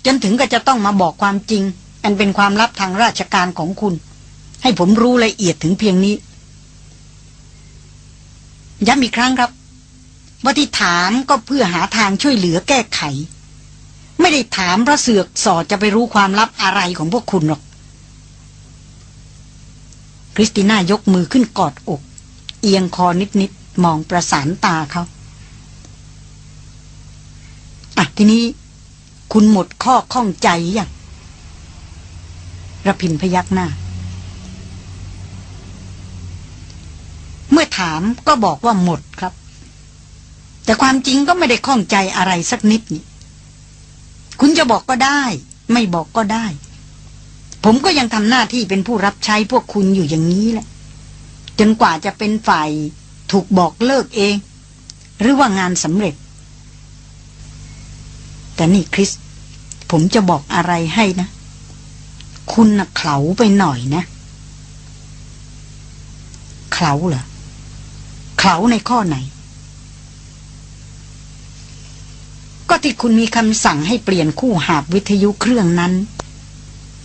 A: จนถึงก็จะต้องมาบอกความจริง อันเป็นความลับทางราชการของคุณ ให้ผมรู้ละเอียดถึงเพียงนี้ ย้ำอีกครั้งครับ ว่าที่ถามก็เพื่อหาทางช่วยเหลือแก้ไข ไม่ได้ถามพระเสือกสอดจะไปรู้ความลับอะไรของพวกคุณหรอกคริสติน่ายกมือขึ้นกอดอก เอียงคอนิดๆ มองประสานตาเขาอะทีนี้ คุณหมดข้อข้องใจยังระพินพยักหน้า เมื่อถามก็บอกว่าหมดครับ แต่ความจริงก็ไม่ได้ข้องใจอะไรสักนิดนี่คุณจะบอกก็ได้ ไม่บอกก็ได้ ผมก็ยังทำหน้าที่เป็นผู้รับใช้พวกคุณอยู่อย่างนี้แหละ จนกว่าจะเป็นฝ่าย ถูกบอกเลิกเอง หรือว่างานสำเร็จ แต่นี่คริส ผมจะบอกอะไรให้นะ คุณน่ะเขาไปหน่อยนะเขาเหรอเขาในข้อไหน ก็ที่คุณมีคำสั่งให้เปลี่ยนคู่หาบวิทยุเครื่องนั้น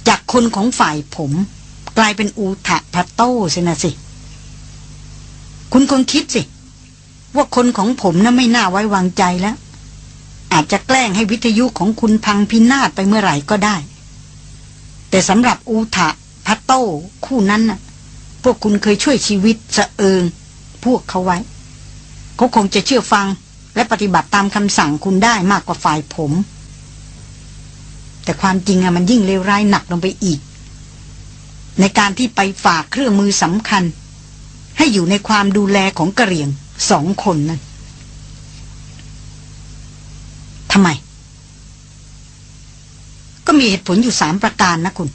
A: จากคนของฝ่ายผม กลายเป็นอูทะพัตโต้สินะสิ คุณคงคิดสิ ว่าคนของผมน่ะไม่น่าไว้วางใจแล้ว อาจจะแกล้งให้วิทยุของคุณพังพินาศไปเมื่อไหร่ก็ได้ แต่สำหรับอูทะพัตโต้คู่นั้นน่ะ พวกคุณเคยช่วยชีวิตสะเอิง พวกเขาไว้เขาคงจะเชื่อฟังและปฏิบัติตามคำสั่งคุณได้มากกว่าฝ่ายผม แต่ความจริงอะมันยิ่งเลวร้ายหนักลงไปอีก ในการที่ไปฝากเครื่องมือสำคัญ ให้อยู่ในความดูแลของกระเหรี่ยงสองคนนั้นทำไม ก็มีเหตุผลอยู่สามประการนะคุณ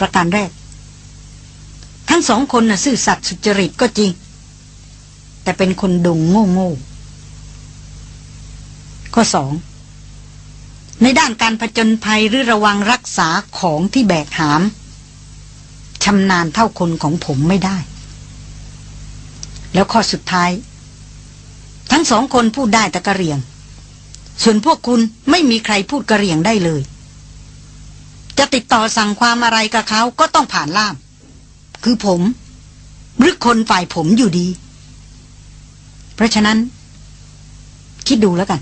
A: ประการแรก ทั้งสองคนน่ะซื่อสัตย์สุจริตก็จริง แต่เป็นคนดงโง่โง่ข้อสองในด้านการผจญภัยหรือระวังรักษาของที่แบกหาม ชำนาญเท่าคนของผมไม่ได้ แล้วข้อสุดท้าย ทั้งสองคนพูดได้แต่กระเรียง ส่วนพวกคุณไม่มีใครพูดกระเรียงได้เลย จะติดต่อสั่งความอะไรกับเขาก็ต้องผ่านล่าม คือผม หรือคนฝ่ายผมอยู่ดี เพราะฉะนั้น คิดดูแล้วกัน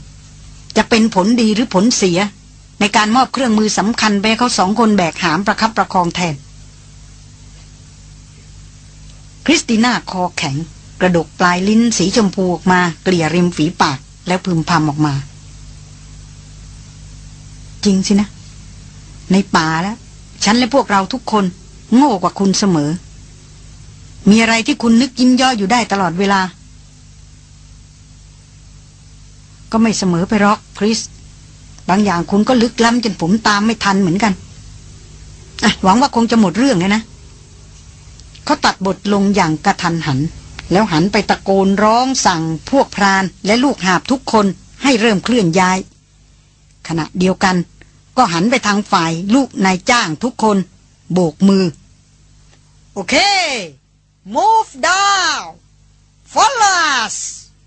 A: จะเป็นผลดีหรือผลเสียในการมอบเครื่องมือสำคัญไปเขาสองคนแบกหามประคับประคองแทน คริสติน่าคอแข็ง กระดกปลายลิ้นสีชมพูออกมาเกลี่ยริมฝีปากแล้วพึมพำออกมา จริงสินะ ในป่าแล้วฉันและพวกเราทุกคน โง่กว่าคุณเสมอ มีอะไรที่คุณนึกยิ้มย่ออยู่ได้ตลอดเวลา ก็ไม่เสมอไปหรอกคริส บางอย่างคุณก็ลึกล้ำจนผมตามไม่ทันเหมือนกัน หวังว่าคงจะหมดเรื่องเลยนะ เขาตัดบทลงอย่างกระทันหัน แล้วหันไปตะโกนร้องสั่งพวกพรานและลูกหาบทุกคนให้เริ่มเคลื่อนย้าย ขณะเดียวกัน ก็หันไปทางฝ่ายลูกนายจ้างทุกคน โบกมือ โอเค move down follow us